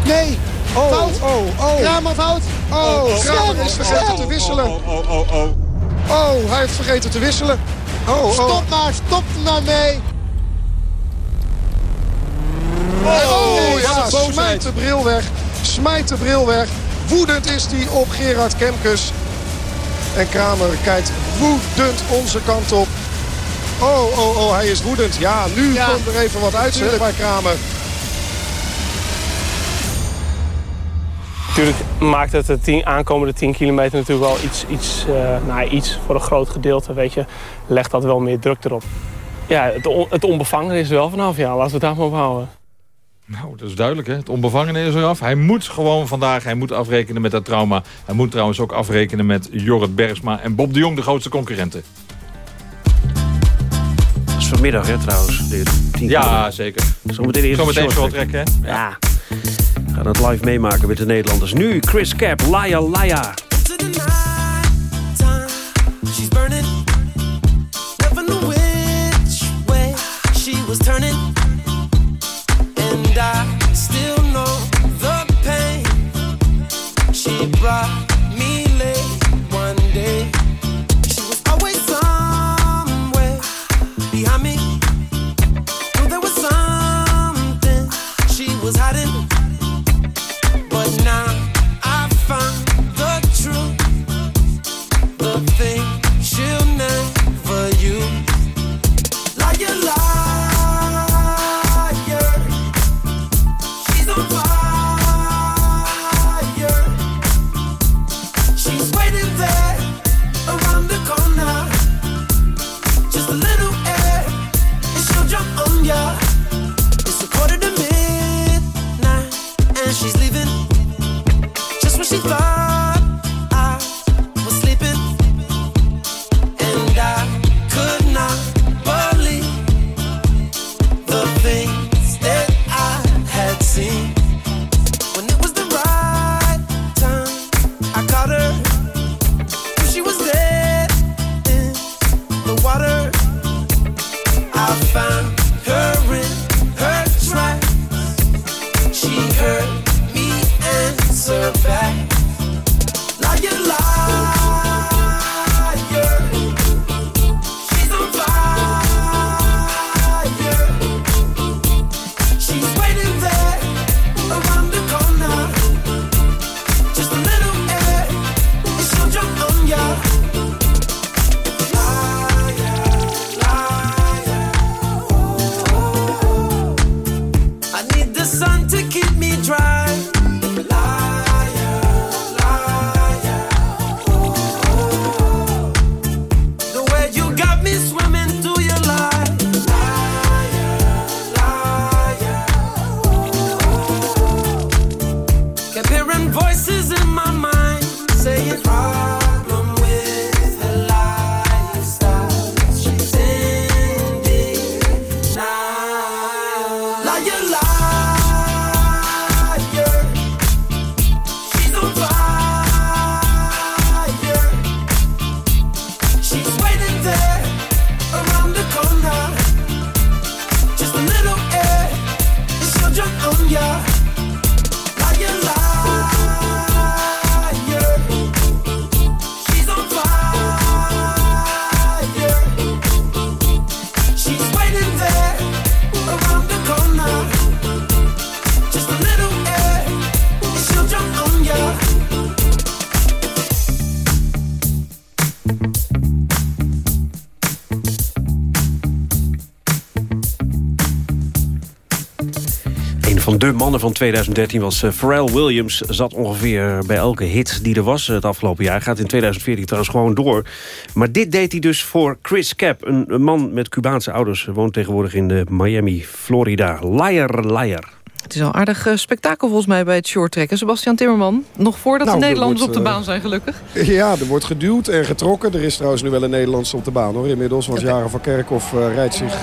Nee!
Oh, fout!
Oh, oh.
Kramer fout!
Oh, oh Kramer is vergeten te wisselen.
Oh, oh, oh, oh.
Oh, hij heeft vergeten te wisselen. Oh, oh.
Stop maar, stop er nou mee!
Oh, oh ja, smijt de bril weg. Smijt de bril weg. Woedend is hij op Gerard Kemkes. En Kramer kijkt woedend onze kant op. Oh, oh, oh, hij is woedend. Ja, nu komt er even wat uit bij Kramer.
Natuurlijk maakt het de tien, aankomende 10 kilometer natuurlijk wel iets, iets, uh, nou, iets voor een groot gedeelte, weet je. Legt dat wel meer druk erop. Ja, het, on, het onbevangen is er wel vanaf, ja. Laten we het daar maar op houden.
Nou, dat is duidelijk, hè. Het onbevangene is eraf. Hij moet gewoon vandaag, hij moet afrekenen met dat trauma. Hij moet trouwens ook afrekenen met Jorrit Bergsma en Bob de Jong, de grootste concurrenten.
Dat is vanmiddag, hè, trouwens. Dit,
ja, zeker.
Zometeen eerst
Zometeen short trekken, hè.
Ja. We gaan het live meemaken met de Nederlanders. Nu Chris Cap, Laya Laya. Van 2013 was uh, Pharrell Williams. Zat ongeveer bij elke hit die er was het afgelopen jaar. Gaat in 2014 trouwens gewoon door. Maar dit deed hij dus voor Chris Cap. Een, man met Cubaanse ouders. Woont tegenwoordig in de Miami, Florida. Liar, liar.
Het is al aardig uh, spektakel volgens mij bij het shorttrekken. Sebastian Timmerman, nog voordat nou, de Nederlanders wordt, op de baan zijn gelukkig.
Ja, er wordt geduwd en getrokken. Er is trouwens nu wel een Nederlandse op de baan hoor. Inmiddels, want Jaren van Kerkhoff rijdt zich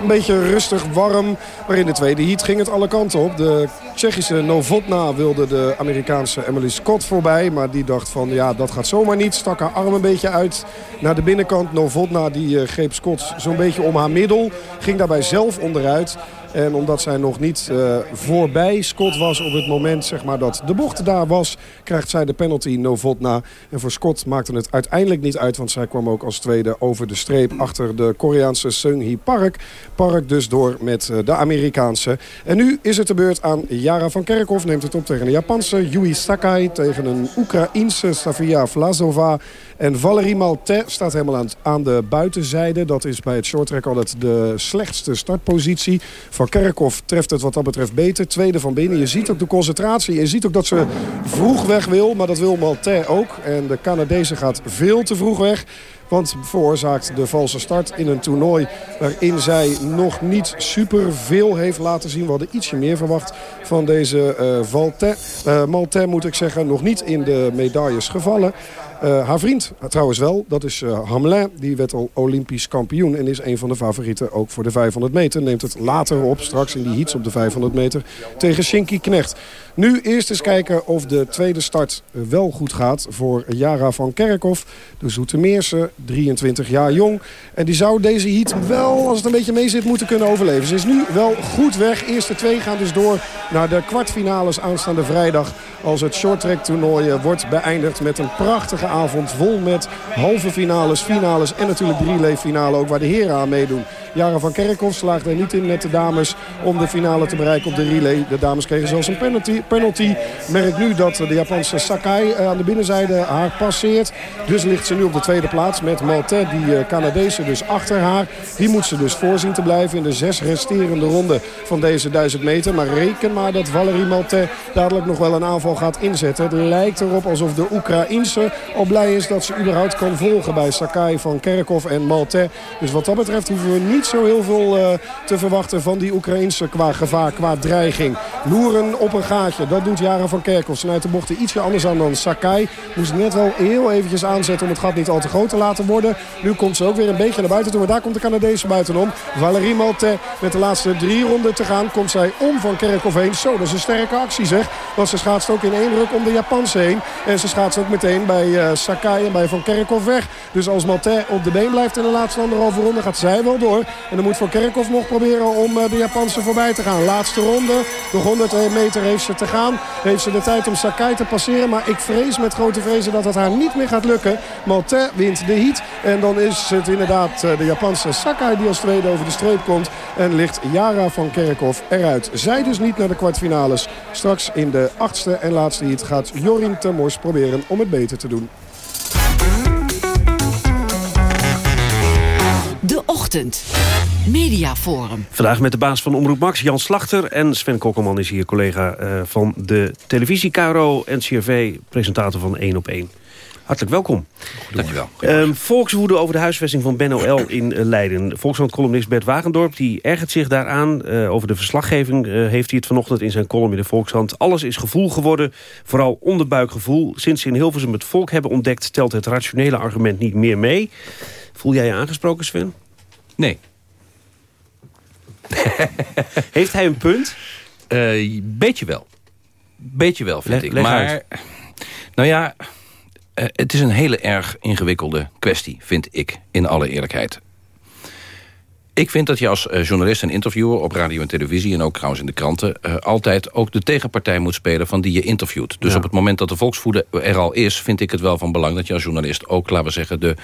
een beetje rustig, warm. Maar in de tweede heat ging het alle kanten op. De Tsjechische Novotna wilde de Amerikaanse Emily Scott voorbij. Maar die dacht van ja, dat gaat zomaar niet. Stak haar arm een beetje uit naar de binnenkant. Novotna die greep Scott zo'n beetje om haar middel. Ging daarbij zelf onderuit. En omdat zij nog niet uh, voorbij Scott was op het moment zeg maar, dat de bocht daar was... krijgt zij de penalty Novotna. En voor Scott maakte het uiteindelijk niet uit... want zij kwam ook als tweede over de streep achter de Koreaanse Seung-hee Park. Park dus door met uh, de Amerikaanse. En nu is het de beurt aan Yara van Kerkhoff. Neemt het op tegen een Japanse Yui Sakai... tegen een Oekraïense Savia Vlasova... En Valerie Maltais staat helemaal aan, aan de buitenzijde. Dat is bij het shorttrack altijd de slechtste startpositie. Van Kerkhoff treft het wat dat betreft beter. Tweede van binnen. Je ziet ook de concentratie. Je ziet ook dat ze vroeg weg wil. Maar dat wil Maltais ook. En de Canadese gaat veel te vroeg weg. Want veroorzaakt de valse start in een toernooi waarin zij nog niet super veel heeft laten zien. We hadden ietsje meer verwacht van deze uh, Valte, uh, Maltais moet ik zeggen. Nog niet in de medailles gevallen. Uh, haar vriend trouwens wel, dat is uh, Hamelin. Die werd al Olympisch kampioen en is een van de favorieten ook voor de 500 meter. Neemt het later op, straks in die heats op de 500 meter, tegen Shinky Knecht. Nu eerst eens kijken of de tweede start wel goed gaat voor Jara van Kerkhoff. De Zoetermeerse, 23 jaar jong. En die zou deze heat wel, als het een beetje mee zit, moeten kunnen overleven. Ze is nu wel goed weg. Eerste twee gaan dus door naar de kwartfinales aanstaande vrijdag. Als het shorttrack toernooi eh, wordt beëindigd met een prachtige avond. Vol met halve finales, finales en natuurlijk drie finale ook waar de heren aan meedoen. Jara van Kerkhoff slaagde er niet in met de dames om de finale te bereiken op de relay. De dames kregen zelfs een penalty. penalty. Merk nu dat de Japanse Sakai eh, aan de binnenzijde haar passeert. Dus ligt ze nu op de tweede plaats met Maltais, die eh, Canadese dus achter haar. Die moet ze dus voorzien te blijven in de zes resterende ronden van deze 1000 meter. Maar reken maar dat Valerie Maltais dadelijk nog wel een aanval gaat inzetten. Het lijkt erop alsof de Oekraïense blij is dat ze überhaupt kan volgen bij Sakai van Kerkhoff en Maltais. Dus wat dat betreft hoeven we niet zo heel veel uh, te verwachten van die Oekraïnse qua gevaar, qua dreiging. Loeren op een gaatje, dat doet Jaren van Kerkhoff. Snijdt de bochten ietsje anders aan dan Sakai. Moest net wel heel eventjes aanzetten om het gat niet al te groot te laten worden. Nu komt ze ook weer een beetje naar buiten toe. Maar daar komt de Canadese buitenom. Valerie Malte met de laatste drie ronden te gaan. Komt zij om van Kerkhoff heen. Zo, dat is een sterke actie zeg. Want ze schaatst ook in één ruk om de Japanse heen. En ze schaatst ook meteen bij uh, Sakai en bij Van Kerkhoff weg. Dus als Malte op de been blijft in de laatste anderhalve ronde gaat zij wel door. En dan moet Van Kerkhoff nog proberen om eh, de Japanse voorbij te gaan. Laatste ronde. Nog 100 meter heeft ze te gaan. Heeft ze de tijd om Sakai te passeren. Maar ik vrees met grote vrezen dat het haar niet meer gaat lukken. Malte wint de heat. En dan is het inderdaad eh, de Japanse Sakai die als tweede over de streep komt. En ligt Yara van Kerkhoff eruit. Zij dus niet naar de kwartfinales. Straks in de achtste en laatste heat gaat Jorin Temors proberen om het beter te doen.
De Ochtend. Mediaforum.
Vandaag met de baas van Omroep Max, Jan Slachter. En Sven Kokkelman is hier collega uh, van de televisie KRO en CRV, presentator van 1 op 1. Hartelijk welkom.
Dankjewel.
Um, volkswoede over de huisvesting van Ben OL in uh, Leiden. Volkskrant-columnist Bert Wagendorp die ergert zich daaraan. Uh, over de verslaggeving uh, heeft hij het vanochtend in zijn column in de Volkskrant. Alles is gevoel geworden, vooral onderbuikgevoel. Sinds ze in Hilversum het volk hebben ontdekt... telt het rationele argument niet meer mee. Voel jij je aangesproken, Sven?
Nee.
Heeft hij een punt?
Uh, beetje wel. Beetje wel, vind
leg,
ik.
Leg
maar,
uit.
nou ja, uh, het is een hele erg ingewikkelde kwestie, vind ik, in alle eerlijkheid. Ik vind dat je als uh, journalist en interviewer op radio en televisie... en ook trouwens in de kranten... Uh, altijd ook de tegenpartij moet spelen van die je interviewt. Dus
Ja.
op het moment dat de volksvoede er al is... vind ik het wel van belang dat je als journalist ook, laten we zeggen... De,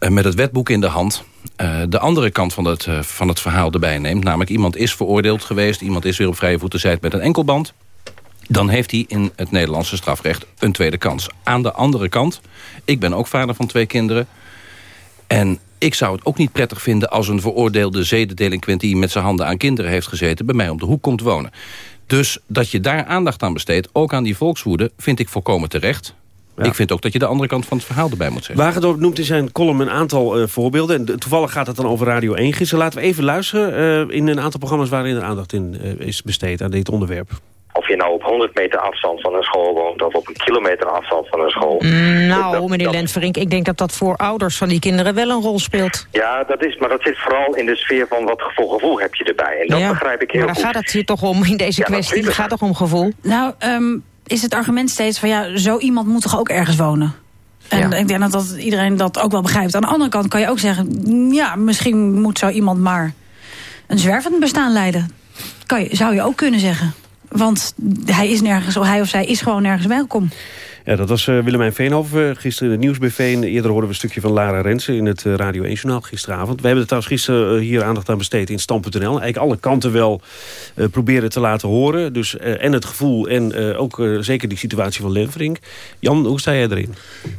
uh, met het wetboek in de hand uh, de andere kant van het, uh, van het verhaal erbij neemt. Namelijk iemand is veroordeeld geweest... iemand is weer op vrije voeten zijt met een enkelband... dan heeft hij in het Nederlandse strafrecht een tweede kans. Aan de andere kant, ik ben ook vader van twee kinderen... en ik zou het ook niet prettig vinden als een veroordeelde zedendelinquent... die met zijn handen aan kinderen heeft gezeten... bij mij om de hoek komt wonen. Dus dat je daar aandacht aan besteedt, ook aan die volkswoede... vind ik volkomen terecht. Ik vind ook dat je de andere kant van het verhaal erbij moet zeggen.
Wagendorp noemt in zijn column een aantal uh, voorbeelden. En toevallig gaat het dan over Radio 1 gisteren. Laten we even luisteren uh, in een aantal programma's waarin er aandacht in uh, is besteed aan dit onderwerp.
Of je nou op 100 meter afstand van een school woont... of op een kilometer afstand van een school.
Mm, nou, dat, meneer Lentverink, ik denk dat dat voor ouders van die kinderen wel een rol speelt.
Ja, dat is, maar dat zit vooral in de sfeer van wat voor gevoel heb je erbij. En dat
ja,
begrijp ik heel
maar
goed.
Maar gaat het hier toch om in deze
ja,
kwestie? Het gaat toch om gevoel?
Nou, um, is het argument steeds van... ja, zo iemand moet toch ook ergens wonen? En ja. ik denk dat, dat iedereen dat ook wel begrijpt. Aan de andere kant kan je ook zeggen... ja, misschien moet zo iemand maar een zwervend bestaan leiden. Kan je, zou je ook kunnen zeggen. Want hij, is nergens, of hij of zij is gewoon nergens welkom.
Ja, dat was uh, Willemijn Veenhoven. Gisteren in het Nieuwsbv. Eerder hoorden we een stukje van Lara Rensen in het uh, Radio 1-journaal gisteravond. We hebben er trouwens gisteren hier aandacht aan besteed in Stam.nl. Eigenlijk alle kanten wel proberen te laten horen. Dus, en het gevoel en ook zeker die situatie van Lenverink. Jan, hoe sta jij erin?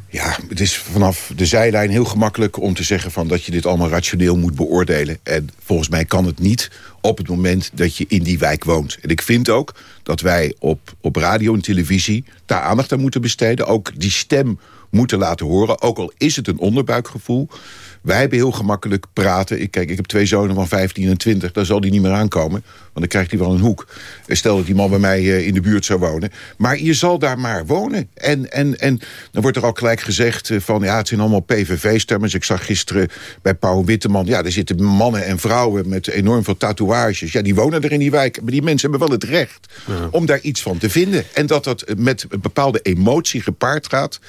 Ja, het is vanaf de zijlijn heel gemakkelijk om te zeggen... Van dat je dit allemaal rationeel moet beoordelen. En volgens mij kan het niet op het moment dat je in die wijk woont. En ik vind ook dat wij op, op radio en televisie daar aandacht aan moeten besteden. Ook die stem moeten laten horen, ook al is het een onderbuikgevoel. Wij hebben heel gemakkelijk praten. Ik, kijk, ik heb twee zonen van 15 en 20. Daar zal die niet meer aankomen. Want dan krijgt hij wel een hoek. Stel dat die man bij mij uh, in de buurt zou wonen. Maar je zal daar maar wonen. En, en, en dan wordt er al gelijk gezegd uh, van... ja, het zijn allemaal PVV-stemmers. Ik zag gisteren bij Pauw Witteman... ja, er zitten mannen en vrouwen met enorm veel tatoeages. Ja, die wonen er in die wijk. Maar die mensen hebben wel het recht ja. om daar iets van te vinden. En dat dat met een bepaalde emotie gepaard gaat...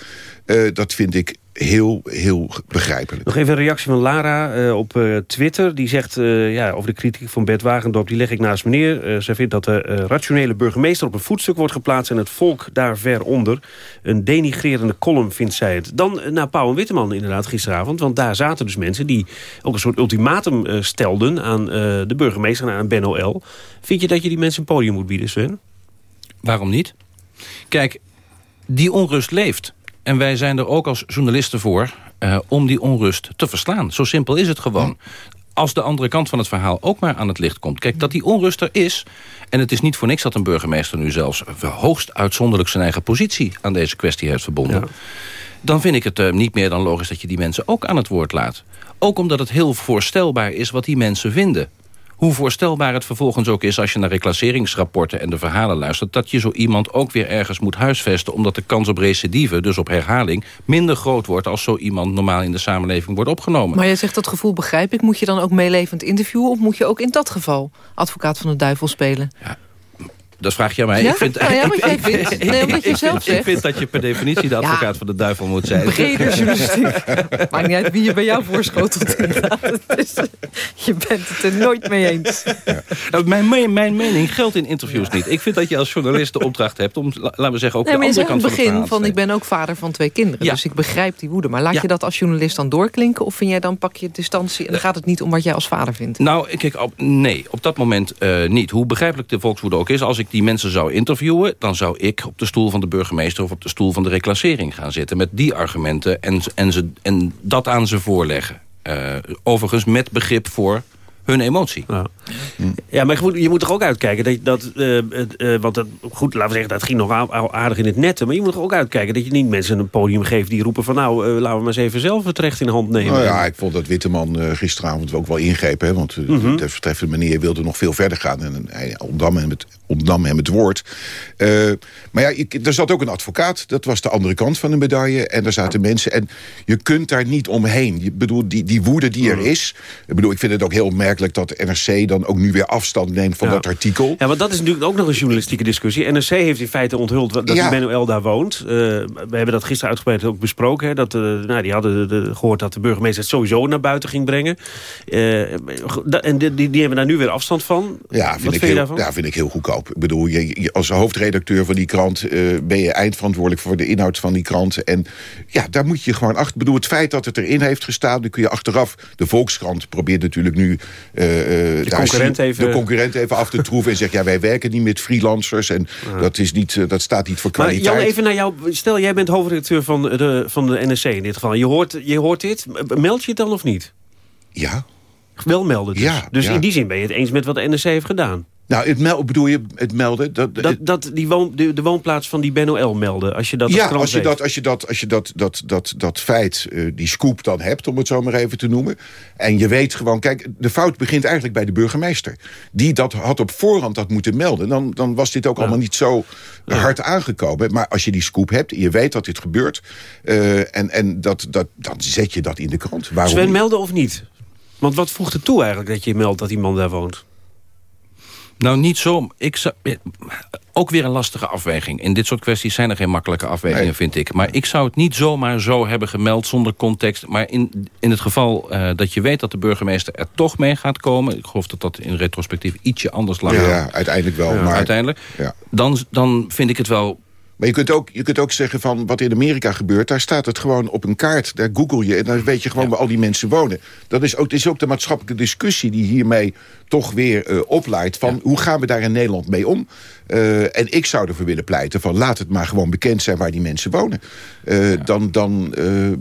Uh, dat vind ik heel, heel begrijpelijk.
Nog even een reactie van Lara uh, op uh, Twitter. Die zegt uh, ja, over de kritiek van Bert Wagendorp... die leg ik naast me neer. zij vindt dat de rationele burgemeester op een voetstuk wordt geplaatst... en het volk daar ver onder. Een denigrerende column vindt zij het. Dan naar Pauw en Witteman inderdaad gisteravond. Want daar zaten dus mensen die ook een soort ultimatum stelden... aan de burgemeester en aan Ben OL. Vind je dat je die mensen een podium moet bieden, Sven?
Waarom niet? Kijk, die onrust leeft... En wij zijn er ook als journalisten voor uh, om die onrust te verslaan. Zo simpel is het gewoon. Als de andere kant van het verhaal ook maar aan het licht komt. Kijk, dat die onrust er is... en het is niet voor niks dat een burgemeester nu zelfs... hoogst uitzonderlijk zijn eigen positie aan deze kwestie heeft verbonden... Ja. dan vind ik het uh, niet meer dan logisch dat je die mensen ook aan het woord laat. Ook omdat het heel voorstelbaar is wat die mensen vinden hoe voorstelbaar het vervolgens ook is... als je naar reclasseringsrapporten en de verhalen luistert... dat je zo iemand ook weer ergens moet huisvesten... omdat de kans op recidive, dus op herhaling... minder groot wordt als zo iemand normaal in de samenleving wordt opgenomen.
Maar je zegt dat gevoel begrijp ik. Moet je dan ook meelevend interviewen... of moet je ook in dat geval advocaat van de duivel spelen?
Ja. Dat vraag je aan mij.
Ja?
Ik vind,
nou ja, wat jij vindt. Nee, omdat je zelf zegt.
ik vind dat je per definitie de advocaat ja. van de duivel moet zijn.
Brede journalistiek. Maakt niet uit wie je bij jou voorschotelt. Dus, je bent het er nooit mee eens.
Ja. Nou, mijn, mijn mening geldt in interviews niet. Ik vind dat je als journalist de opdracht hebt... om, laten we zeggen, ook
nee,
de andere kant
van
het
begin
van,
van ik ben ook vader van twee kinderen. Dus ik begrijp die woede. Maar laat je dat als journalist dan doorklinken? Of vind jij dan pak je distantie... en dan gaat het niet om wat jij als vader vindt?
Nou, kijk, op, nee, op dat moment uh, niet. Hoe begrijpelijk de volkswoede ook is... als ik die mensen zou interviewen... dan zou ik op de stoel van de burgemeester... of op de stoel van de reclassering gaan zitten... met die argumenten en, en, ze, en dat aan ze voorleggen. Uh, overigens met begrip voor hun emotie.
Ja, ja maar je moet, je moet toch ook uitkijken dat... dat uh, uh, want dat, goed, laten we zeggen, dat ging nog aardig in het netten... maar je moet er ook uitkijken dat je niet mensen een podium geeft... die roepen van nou, uh, laten we maar eens even zelf het recht in de hand nemen.
Nou ja, ik vond dat Witteman gisteravond ook wel ingreep. Hè, want mm -hmm. de meneer wilde nog veel verder gaan... en hij ontnam hem het, ontnam hem het woord. maar ja, ik, er zat ook een advocaat. Dat was de andere kant van de medaille. En daar zaten mensen. En je kunt daar niet omheen. Je bedoel, die, die woede die er is... Ik bedoel, ik vind het ook heel opmerkelijk dat de NRC dan ook nu weer afstand neemt van
ja.
dat artikel.
Ja, want dat is natuurlijk ook nog een journalistieke discussie. NRC heeft in feite onthuld dat ja. Manuel daar woont. Uh, we hebben dat gisteren uitgebreid ook besproken. Hè, dat, uh, nou, die hadden de, de, gehoord dat de burgemeester het sowieso naar buiten ging brengen. Uh, en die, die, hebben daar nu weer afstand van.
Ja, vind,
Wat
ik,
vind
heel,
je
ja, vind ik heel goedkoop. Ik bedoel, je, je, als hoofdredacteur van die krant ben je eindverantwoordelijk voor de inhoud van die krant. En ja, daar moet je gewoon achter. Ik bedoel, het feit dat het erin heeft gestaan, dan kun je achteraf. De Volkskrant probeert natuurlijk nu
de, concurrent even...
de concurrent even af te troeven en zegt... ja, wij werken niet met freelancers en ja. dat, is niet, dat staat niet voor kwaliteit.
Maar Jan, even naar jou. Stel, jij bent hoofdredacteur van de, van de NSC in dit geval. Je hoort, je hoort dit. Meld je het dan of niet?
Ja.
Wel melden dus.
Ja,
dus
ja.
in die zin ben je het eens met wat de NSC heeft gedaan.
Nou, het mel, bedoel je het melden? Dat,
Dat, dat die woon, de, de woonplaats van die Ben OL melden, als je dat
ja,
als krant
als je dat, als je dat, als je dat, dat, dat, dat feit, eh, die scoop dan hebt, om het zo maar even te noemen. En je weet gewoon, kijk, de fout begint eigenlijk bij de burgemeester. Die dat had op voorhand dat moeten melden. Dan, dan was dit ook allemaal niet zo hard aangekomen. Maar als je die scoop hebt, en je weet dat dit gebeurt. eh, en en dat, dat, dan zet je dat in de krant. Waarom
Sven, melden of niet? Want wat voegt het toe eigenlijk dat je meldt dat die man daar woont?
Nou, niet zo. Ik zou, eh, ook weer een lastige afweging. In dit soort kwesties zijn er geen makkelijke afwegingen, vind ik. Maar ik zou het niet zomaar zo hebben gemeld zonder context. Maar in, in het geval eh, dat je weet dat de burgemeester er toch mee gaat komen... ik geloof dat dat in retrospectief ietsje anders lag.
Ja, ja, uiteindelijk wel. maar,
Uiteindelijk.
Ja.
Dan, dan vind ik het wel
Maar je kunt, ook, je kunt ook zeggen van wat in Amerika gebeurt... daar staat het gewoon op een kaart, daar google je... en dan weet je gewoon waar al die mensen wonen. Dat is ook, het is ook de maatschappelijke discussie die hiermee toch weer eh oplaait... van hoe gaan we daar in Nederland mee om? Eh, en ik zou ervoor willen pleiten van laat het maar gewoon bekend zijn... waar die mensen wonen. Eh, Dan, dan, eh,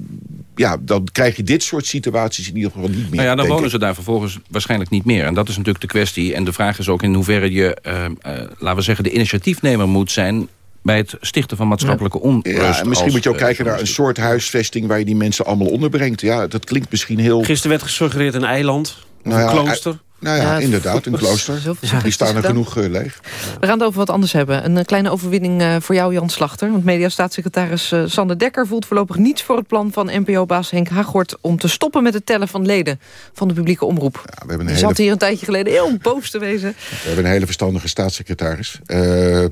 ja, dan krijg je dit soort situaties in ieder geval niet meer.
Nou ja, dan wonen ze daar vervolgens waarschijnlijk niet meer. En dat is natuurlijk de kwestie. En de vraag is ook in hoeverre je, laten we zeggen... de initiatiefnemer moet zijn bij het stichten van maatschappelijke onrust.
Ja, en misschien
als,
moet je ook
eh,
kijken naar een soort huisvesting... waar je die mensen allemaal onderbrengt. Ja, dat klinkt misschien heel...
Gisteren werd gesuggereerd een eiland,
Nou
een
ja,
klooster.
Nou ja,
Ja,
inderdaad, een klooster. Die staan er genoeg eh, leeg.
We gaan het over wat anders hebben. Een eh, kleine overwinning eh, voor jou, Jan Slachter. Want mediastaatssecretaris eh, Sander Dekker voelt voorlopig niets voor het plan van NPO-baas Henk Hagort... om te stoppen met het tellen van leden van de publieke omroep.
we hebben een hele-
zat hier een tijdje geleden heel boos te wezen.
We hebben een hele verstandige staatssecretaris. Eh,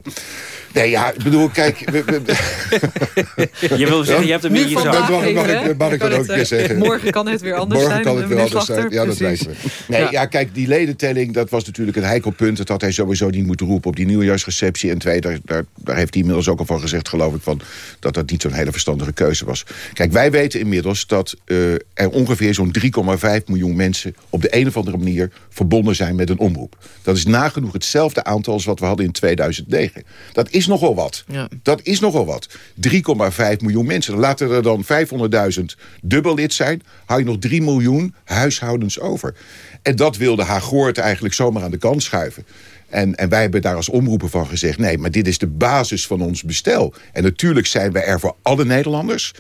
nee, ja, ik bedoel, kijk... we- we-
Je wil zeggen, je hebt hem in
Nu
je
vandaag
zak.
mag, mag, ik, mag dat
het,
ook weer zeggen?
Morgen kan het weer anders
Morgen
zijn,
kan het weer anders zijn. Ja, dat weten we. Nee, ja.
Ja.
kijk, die ledentelling, dat was natuurlijk een heikel punt. Dat had hij sowieso niet moeten roepen op die nieuwjaarsreceptie. En twee, daar, daar, daar heeft hij inmiddels ook al van gezegd, geloof ik... Van, dat dat niet zo'n hele verstandige keuze was. Kijk, wij weten inmiddels dat eh, er ongeveer zo'n 3,5 miljoen mensen... op de een of andere manier verbonden zijn met een omroep. Dat is nagenoeg hetzelfde aantal als wat we hadden in 2009. Dat is nogal wat.
Ja.
Dat is nogal wat. 3,5 miljoen mensen. Laten er dan 500.000 dubbellid zijn. Hou je nog 3 miljoen huishoudens over. En dat wilde Hagoort eigenlijk zomaar aan de kant schuiven. En, en wij hebben daar als omroepen van gezegd... nee, maar dit is de basis van ons bestel. En natuurlijk zijn wij er voor alle Nederlanders.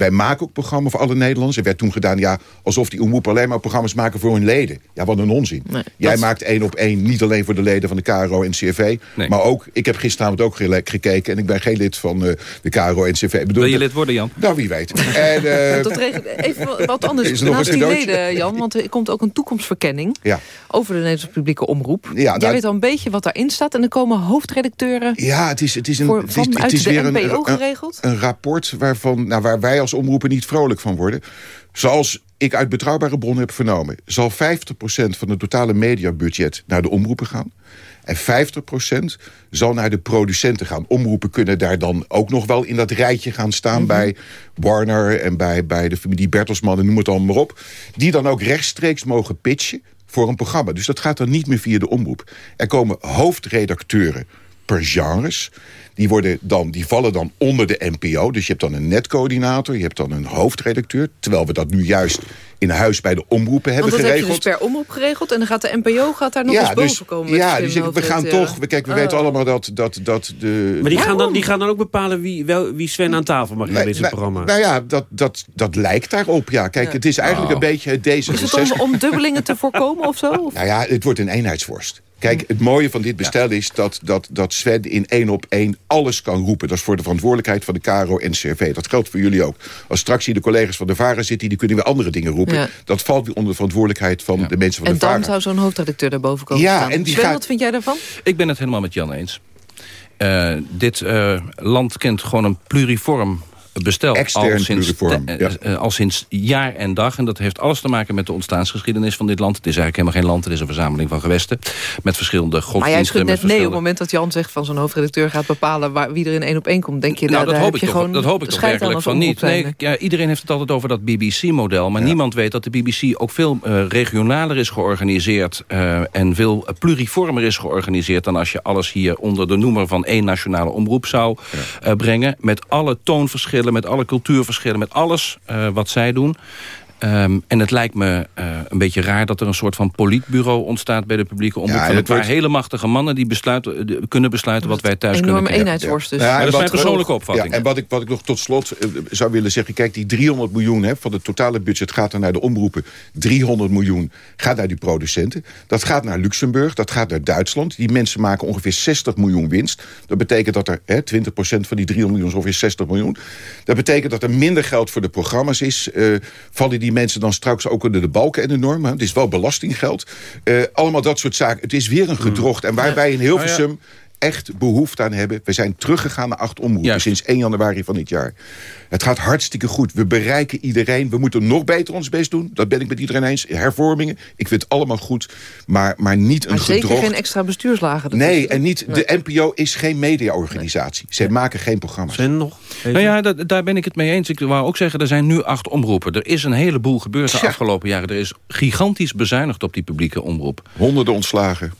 Wij maken ook programma's voor alle Nederlanders. Er werd toen gedaan, ja, alsof die omroepen alleen maar programma's maken voor hun leden. Ja, wat een onzin. Jij
dat-
maakt één op één niet alleen voor de leden van de KRO en CRV...
Nee.
maar ook, ik heb gisteravond ook gekeken... en ik ben geen lid van eh, de KRO en. Ik bedoel,
Wil je
dat-
lid worden, Jan?
Nou, wie weet. En, eh,
Dat regelt even wat- anders
Is er nog
naast
een
die leden, Jan. Want er komt ook een toekomstverkenning
ja.
over de Nederlandse publieke omroep.
Ja,
Jij weet al een beetje wat daarin staat. En er komen hoofdredacteuren
Ja, het is, het is, een,
voor,
het is,
vanuit
het is weer
NPO
een, een,
geregeld.
een rapport waarvan, nou, waar wij als omroepen niet vrolijk van worden. Zoals ik uit betrouwbare bronnen heb vernomen... zal 50% van het totale mediabudget naar de omroepen gaan. En 50% zal naar de producenten gaan. Omroepen kunnen daar dan ook nog wel in dat rijtje gaan staan...
Mhm.
bij Warner en bij, bij de familie Bertelsmann en noem het allemaal maar op. Die dan ook rechtstreeks mogen pitchen voor een programma. Dus dat gaat dan niet meer via de omroep. Er komen hoofdredacteuren per genres. Die, worden dan, die vallen dan onder de NPO. Dus je hebt dan een netcoördinator, je hebt dan een hoofdredacteur. Terwijl we dat nu juist in huis bij de omroepen hebben
Want dat
geregeld.
heb je dus per omroep geregeld. En dan gaat de NPO gaat daar nog eens boven komen.
ja, zeggen, we gaan toch... We, kijk, we
Oh.
weten allemaal dat, dat, dat de...
Maar die gaan, dan, die gaan dan ook bepalen wie, wel, wie Sven aan tafel mag hebben in zijn
nou,
programma.
Nou ja, dat, dat, dat lijkt daarop. Ja, kijk, het is eigenlijk
Oh.
een beetje het
Is het om,
D66.
om dubbelingen te voorkomen of zo? Of?
Nou ja, het wordt een eenheidsworst. Kijk, het mooie van dit bestel is dat, dat, dat Sven in één op één alles kan roepen. Dat is voor de verantwoordelijkheid van de KRO en CRV. Dat geldt voor jullie ook. Als straks hier de collega's van de VARA zitten... die kunnen weer andere dingen roepen.
Ja.
Dat valt weer onder de verantwoordelijkheid van de mensen van
En
de VARA.
dan zou zo'n hoofdredacteur daarboven komen
Ja,
staan.
en die
Sven,
gaat-
wat vind jij daarvan?
Ik ben het helemaal met Jan eens. Eh, dit eh, land kent gewoon een pluriform bestel.
Extern
al sinds,
pluriform,
eh,
ja.
eh, al sinds jaar en dag. En dat heeft alles te maken met de ontstaansgeschiedenis van dit land. Het is eigenlijk helemaal geen land, het is een verzameling van gewesten. Met verschillende
Maar jij
godsdiensten.
schudt net nee op het moment dat Jan zegt van zo'n hoofdredacteur gaat bepalen waar, wie er in één op één komt. Denk je,
Nou,
daar,
dat
daar
hoop,
heb je
toch,
gewoon
dat hoop ik toch werkelijk van niet. Nee, ja, iedereen heeft het altijd over dat BBC-model. Maar niemand weet dat de BBC ook veel eh, regionaler is georganiseerd... eh, en veel pluriformer is georganiseerd... dan als je alles hier onder de noemer van één nationale omroep zou eh, brengen. Met alle toonverschillen, met alle cultuurverschillen... met alles eh, wat zij doen. Ehm, en het lijkt me eh, een beetje raar dat er een soort van politbureau ontstaat bij de publieke omroep.
Ja,
van
en
een paar
het
hele machtige mannen die besluiten, de- kunnen besluiten wat wij thuis kunnen
Enorme eenheidsworst dus.
Ja,
dat is mijn
er
persoonlijke opvatting.
Ja, en wat ik, wat ik nog tot slot eh, zou willen zeggen... kijk, die 300 miljoen hè, van het totale budget gaat dan naar de omroepen. 300 miljoen gaat naar die producenten. Dat gaat naar Luxemburg, dat gaat naar Duitsland. Die mensen maken ongeveer 60 miljoen winst. Dat betekent dat er hè, 20% van die 300 miljoen is ongeveer 60 miljoen. Dat betekent dat er minder geld voor de programma's is. Eh, vallen die mensen dan straks ook onder de balken en de normen? Het is wel belastinggeld. Eh, allemaal dat soort zaken. Het is weer een gedrocht. En waar wij in Hilversum echt behoefte aan hebben. We zijn teruggegaan naar acht omroepen sinds 1 januari van dit jaar. Het gaat hartstikke goed. We bereiken iedereen. We moeten nog beter ons best doen. Dat ben ik met iedereen eens. Hervormingen. Ik vind het allemaal goed. Maar, maar niet een
Maar zeker geen extra bestuurslagen.
Nee, en niet, de NPO is geen mediaorganisatie. Ze maken geen programma's.
Zijn nog?
Nou ja, dat- daar ben ik het mee eens. Ik wou ook zeggen, er zijn nu acht omroepen. Er is een heleboel gebeurd de afgelopen jaren. Er is gigantisch bezuinigd op die publieke omroep.
Honderden ontslagen.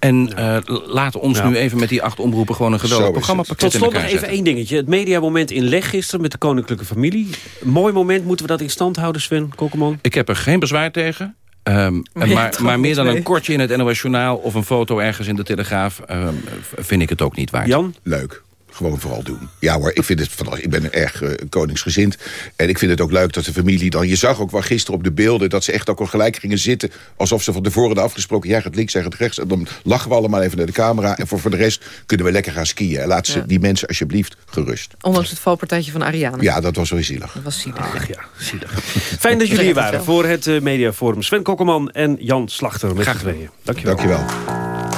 En eh, laten ons
Ja.
nu even met die acht omroepen... gewoon een geweldig
is het.
programmapakket
Tot slot nog even
zetten.
één dingetje. Het mediamoment in Leg gisteren met de koninklijke familie. Een mooi moment. Moeten we dat in stand houden, Sven Kokkelman?
Ik heb er geen bezwaar tegen. Ehm,
Maar
maar,
er
meer dan een kortje in het NOS Journaal... of een foto ergens in de Telegraaf... ehm, vind ik het ook niet waard.
Jan?
Leuk. Gewoon vooral doen. Ja hoor, ik, vind het, van- ik ben erg eh, koningsgezind. En ik vind het ook leuk dat de familie dan... Je zag ook wel gisteren op de beelden dat ze echt ook al gelijk gingen zitten... alsof ze van tevoren hadden afgesproken... jij gaat links, jij gaat rechts. En dan lachen we allemaal even naar de camera. En voor, voor de rest kunnen we lekker gaan skiën. En laat ze
Ja.
die mensen alsjeblieft gerust.
Ondanks het valpartijtje van Ariane.
Ja, dat was wel zielig.
Dat was zielig.
Ach ja, zielig. Fijn dat jullie hier waren voor het eh, mediaforum. Sven Kokkelman en Jan Slachter met z'n tweeën. Dankjewel.
Dankjewel.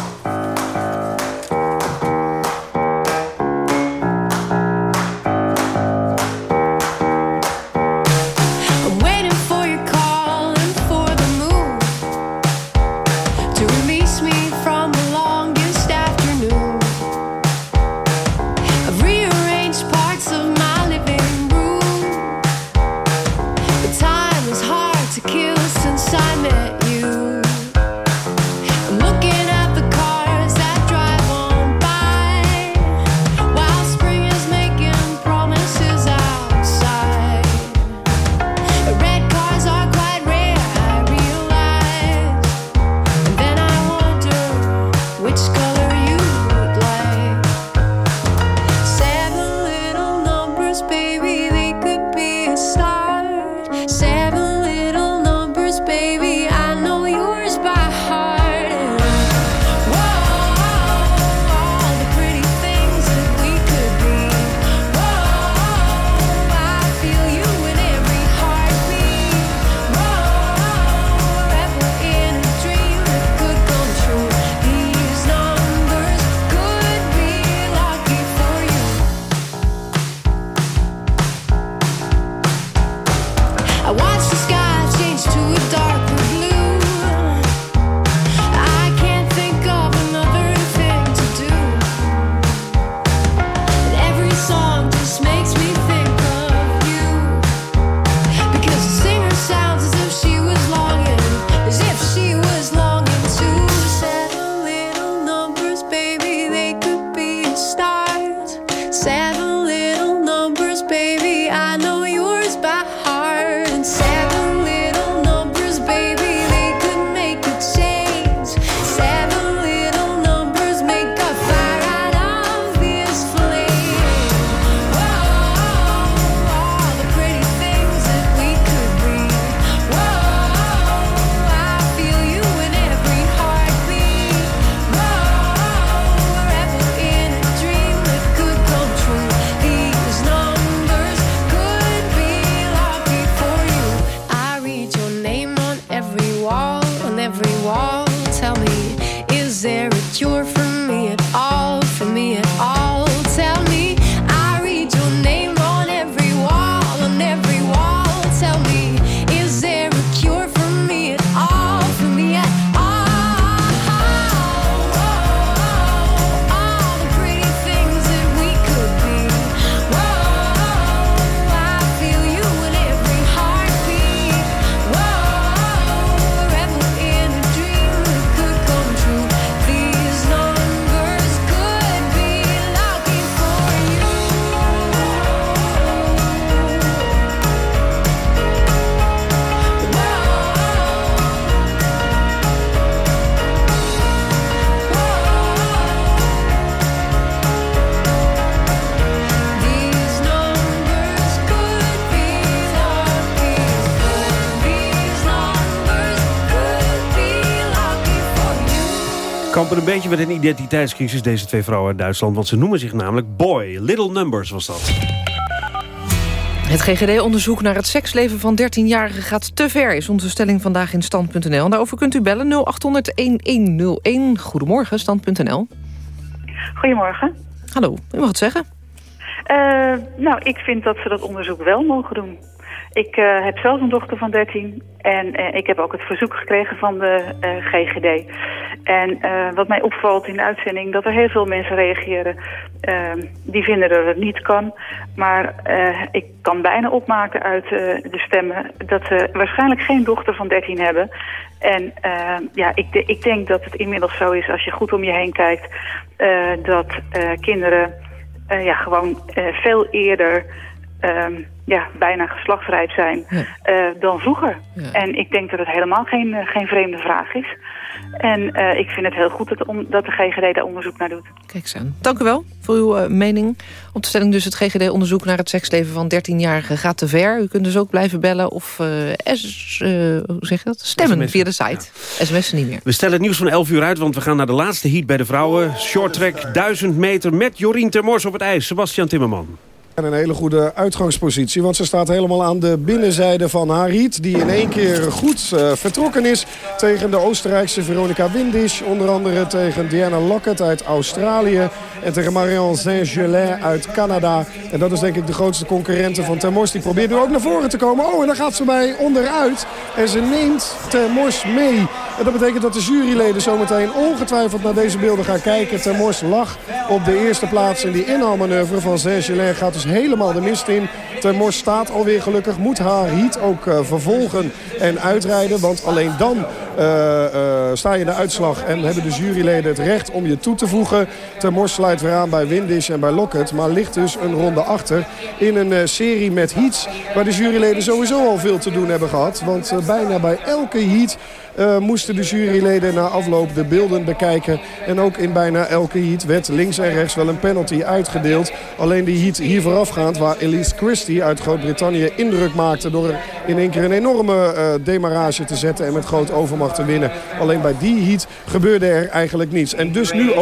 Kampen een beetje met een identiteitscrisis, deze twee vrouwen uit Duitsland. Want ze noemen zich namelijk Boy. Little Numbers was dat.
Het GGD-onderzoek naar het seksleven van 13-jarigen gaat te ver... is onze stelling vandaag in Stand.nl. Daarover kunt u bellen 0800-1101. Goedemorgen, Stand.nl.
Goedemorgen.
Hallo, u mag het zeggen.
Uh, nou, ik vind dat ze dat onderzoek wel mogen doen. Ik uh, heb zelf een dochter van 13 en uh, ik heb ook het verzoek gekregen van de GGD. En wat mij opvalt in de uitzending, dat er heel veel mensen reageren die vinden dat het niet kan. Maar ik kan bijna opmaken uit de stemmen dat ze waarschijnlijk geen dochter van 13 hebben. En ja, ik, ik denk dat het inmiddels zo is als je goed om je heen kijkt, dat kinderen ja, gewoon veel eerder... Um, ja, bijna geslachtsrijp zijn ja. uh, dan vroeger. Ja. En ik denk dat het helemaal geen, uh, geen vreemde vraag is. En uh, ik vind het heel goed dat, om, dat de GGD daar onderzoek naar doet.
Kijk eens aan. Dank u wel voor uw mening. Op de stelling dus het GGD-onderzoek naar het seksleven van 13-jarigen gaat te ver. U kunt dus ook blijven bellen of S, hoe zeg je dat? stemmen SMS via de site. Ja. SMS'en niet meer.
We stellen het nieuws van 11 uur uit, want we gaan naar de laatste heat bij de vrouwen. Short track, 1000 meter met Jorien Termors op het ijs. Sebastian Timmerman.
En een hele goede uitgangspositie, want ze staat helemaal aan de binnenzijde van Harit... die in één keer goed uh, vertrokken is tegen de Oostenrijkse Veronica Windisch. Onder andere tegen Diana Lockett uit Australië en tegen Marianne Saint-Gelais uit Canada. En dat is denk ik de grootste concurrente van Termors. Die probeert nu ook naar voren te komen. Oh, en dan gaat ze bij onderuit. En ze neemt Termors mee. En dat betekent dat de juryleden zometeen ongetwijfeld naar deze beelden gaan kijken. Termors lag op de eerste plaats in die inhaalmanoeuvre van Saint-Gelais. Gaat dus helemaal de mist in. Termors staat alweer gelukkig. Moet haar heat ook uh, vervolgen en uitrijden. Want alleen dan uh, uh, sta je de uitslag en hebben de juryleden het recht om je toe te voegen. Termors sluit weer aan bij Windisch en bij Lockett. Maar ligt dus een ronde achter in een serie met heats. Waar de juryleden sowieso al veel te doen hebben gehad. Want bijna bij elke heat uh, de juryleden na afloop de beelden bekijken. En ook in bijna elke heat werd links en rechts wel een penalty uitgedeeld. Alleen die heat hier voorafgaand waar Elise Christie uit Groot-Brittannië indruk maakte... door in één keer een enorme uh, demarrage te zetten en met groot overmacht te winnen. Alleen bij die heat gebeurde er eigenlijk niets. En dus nu ook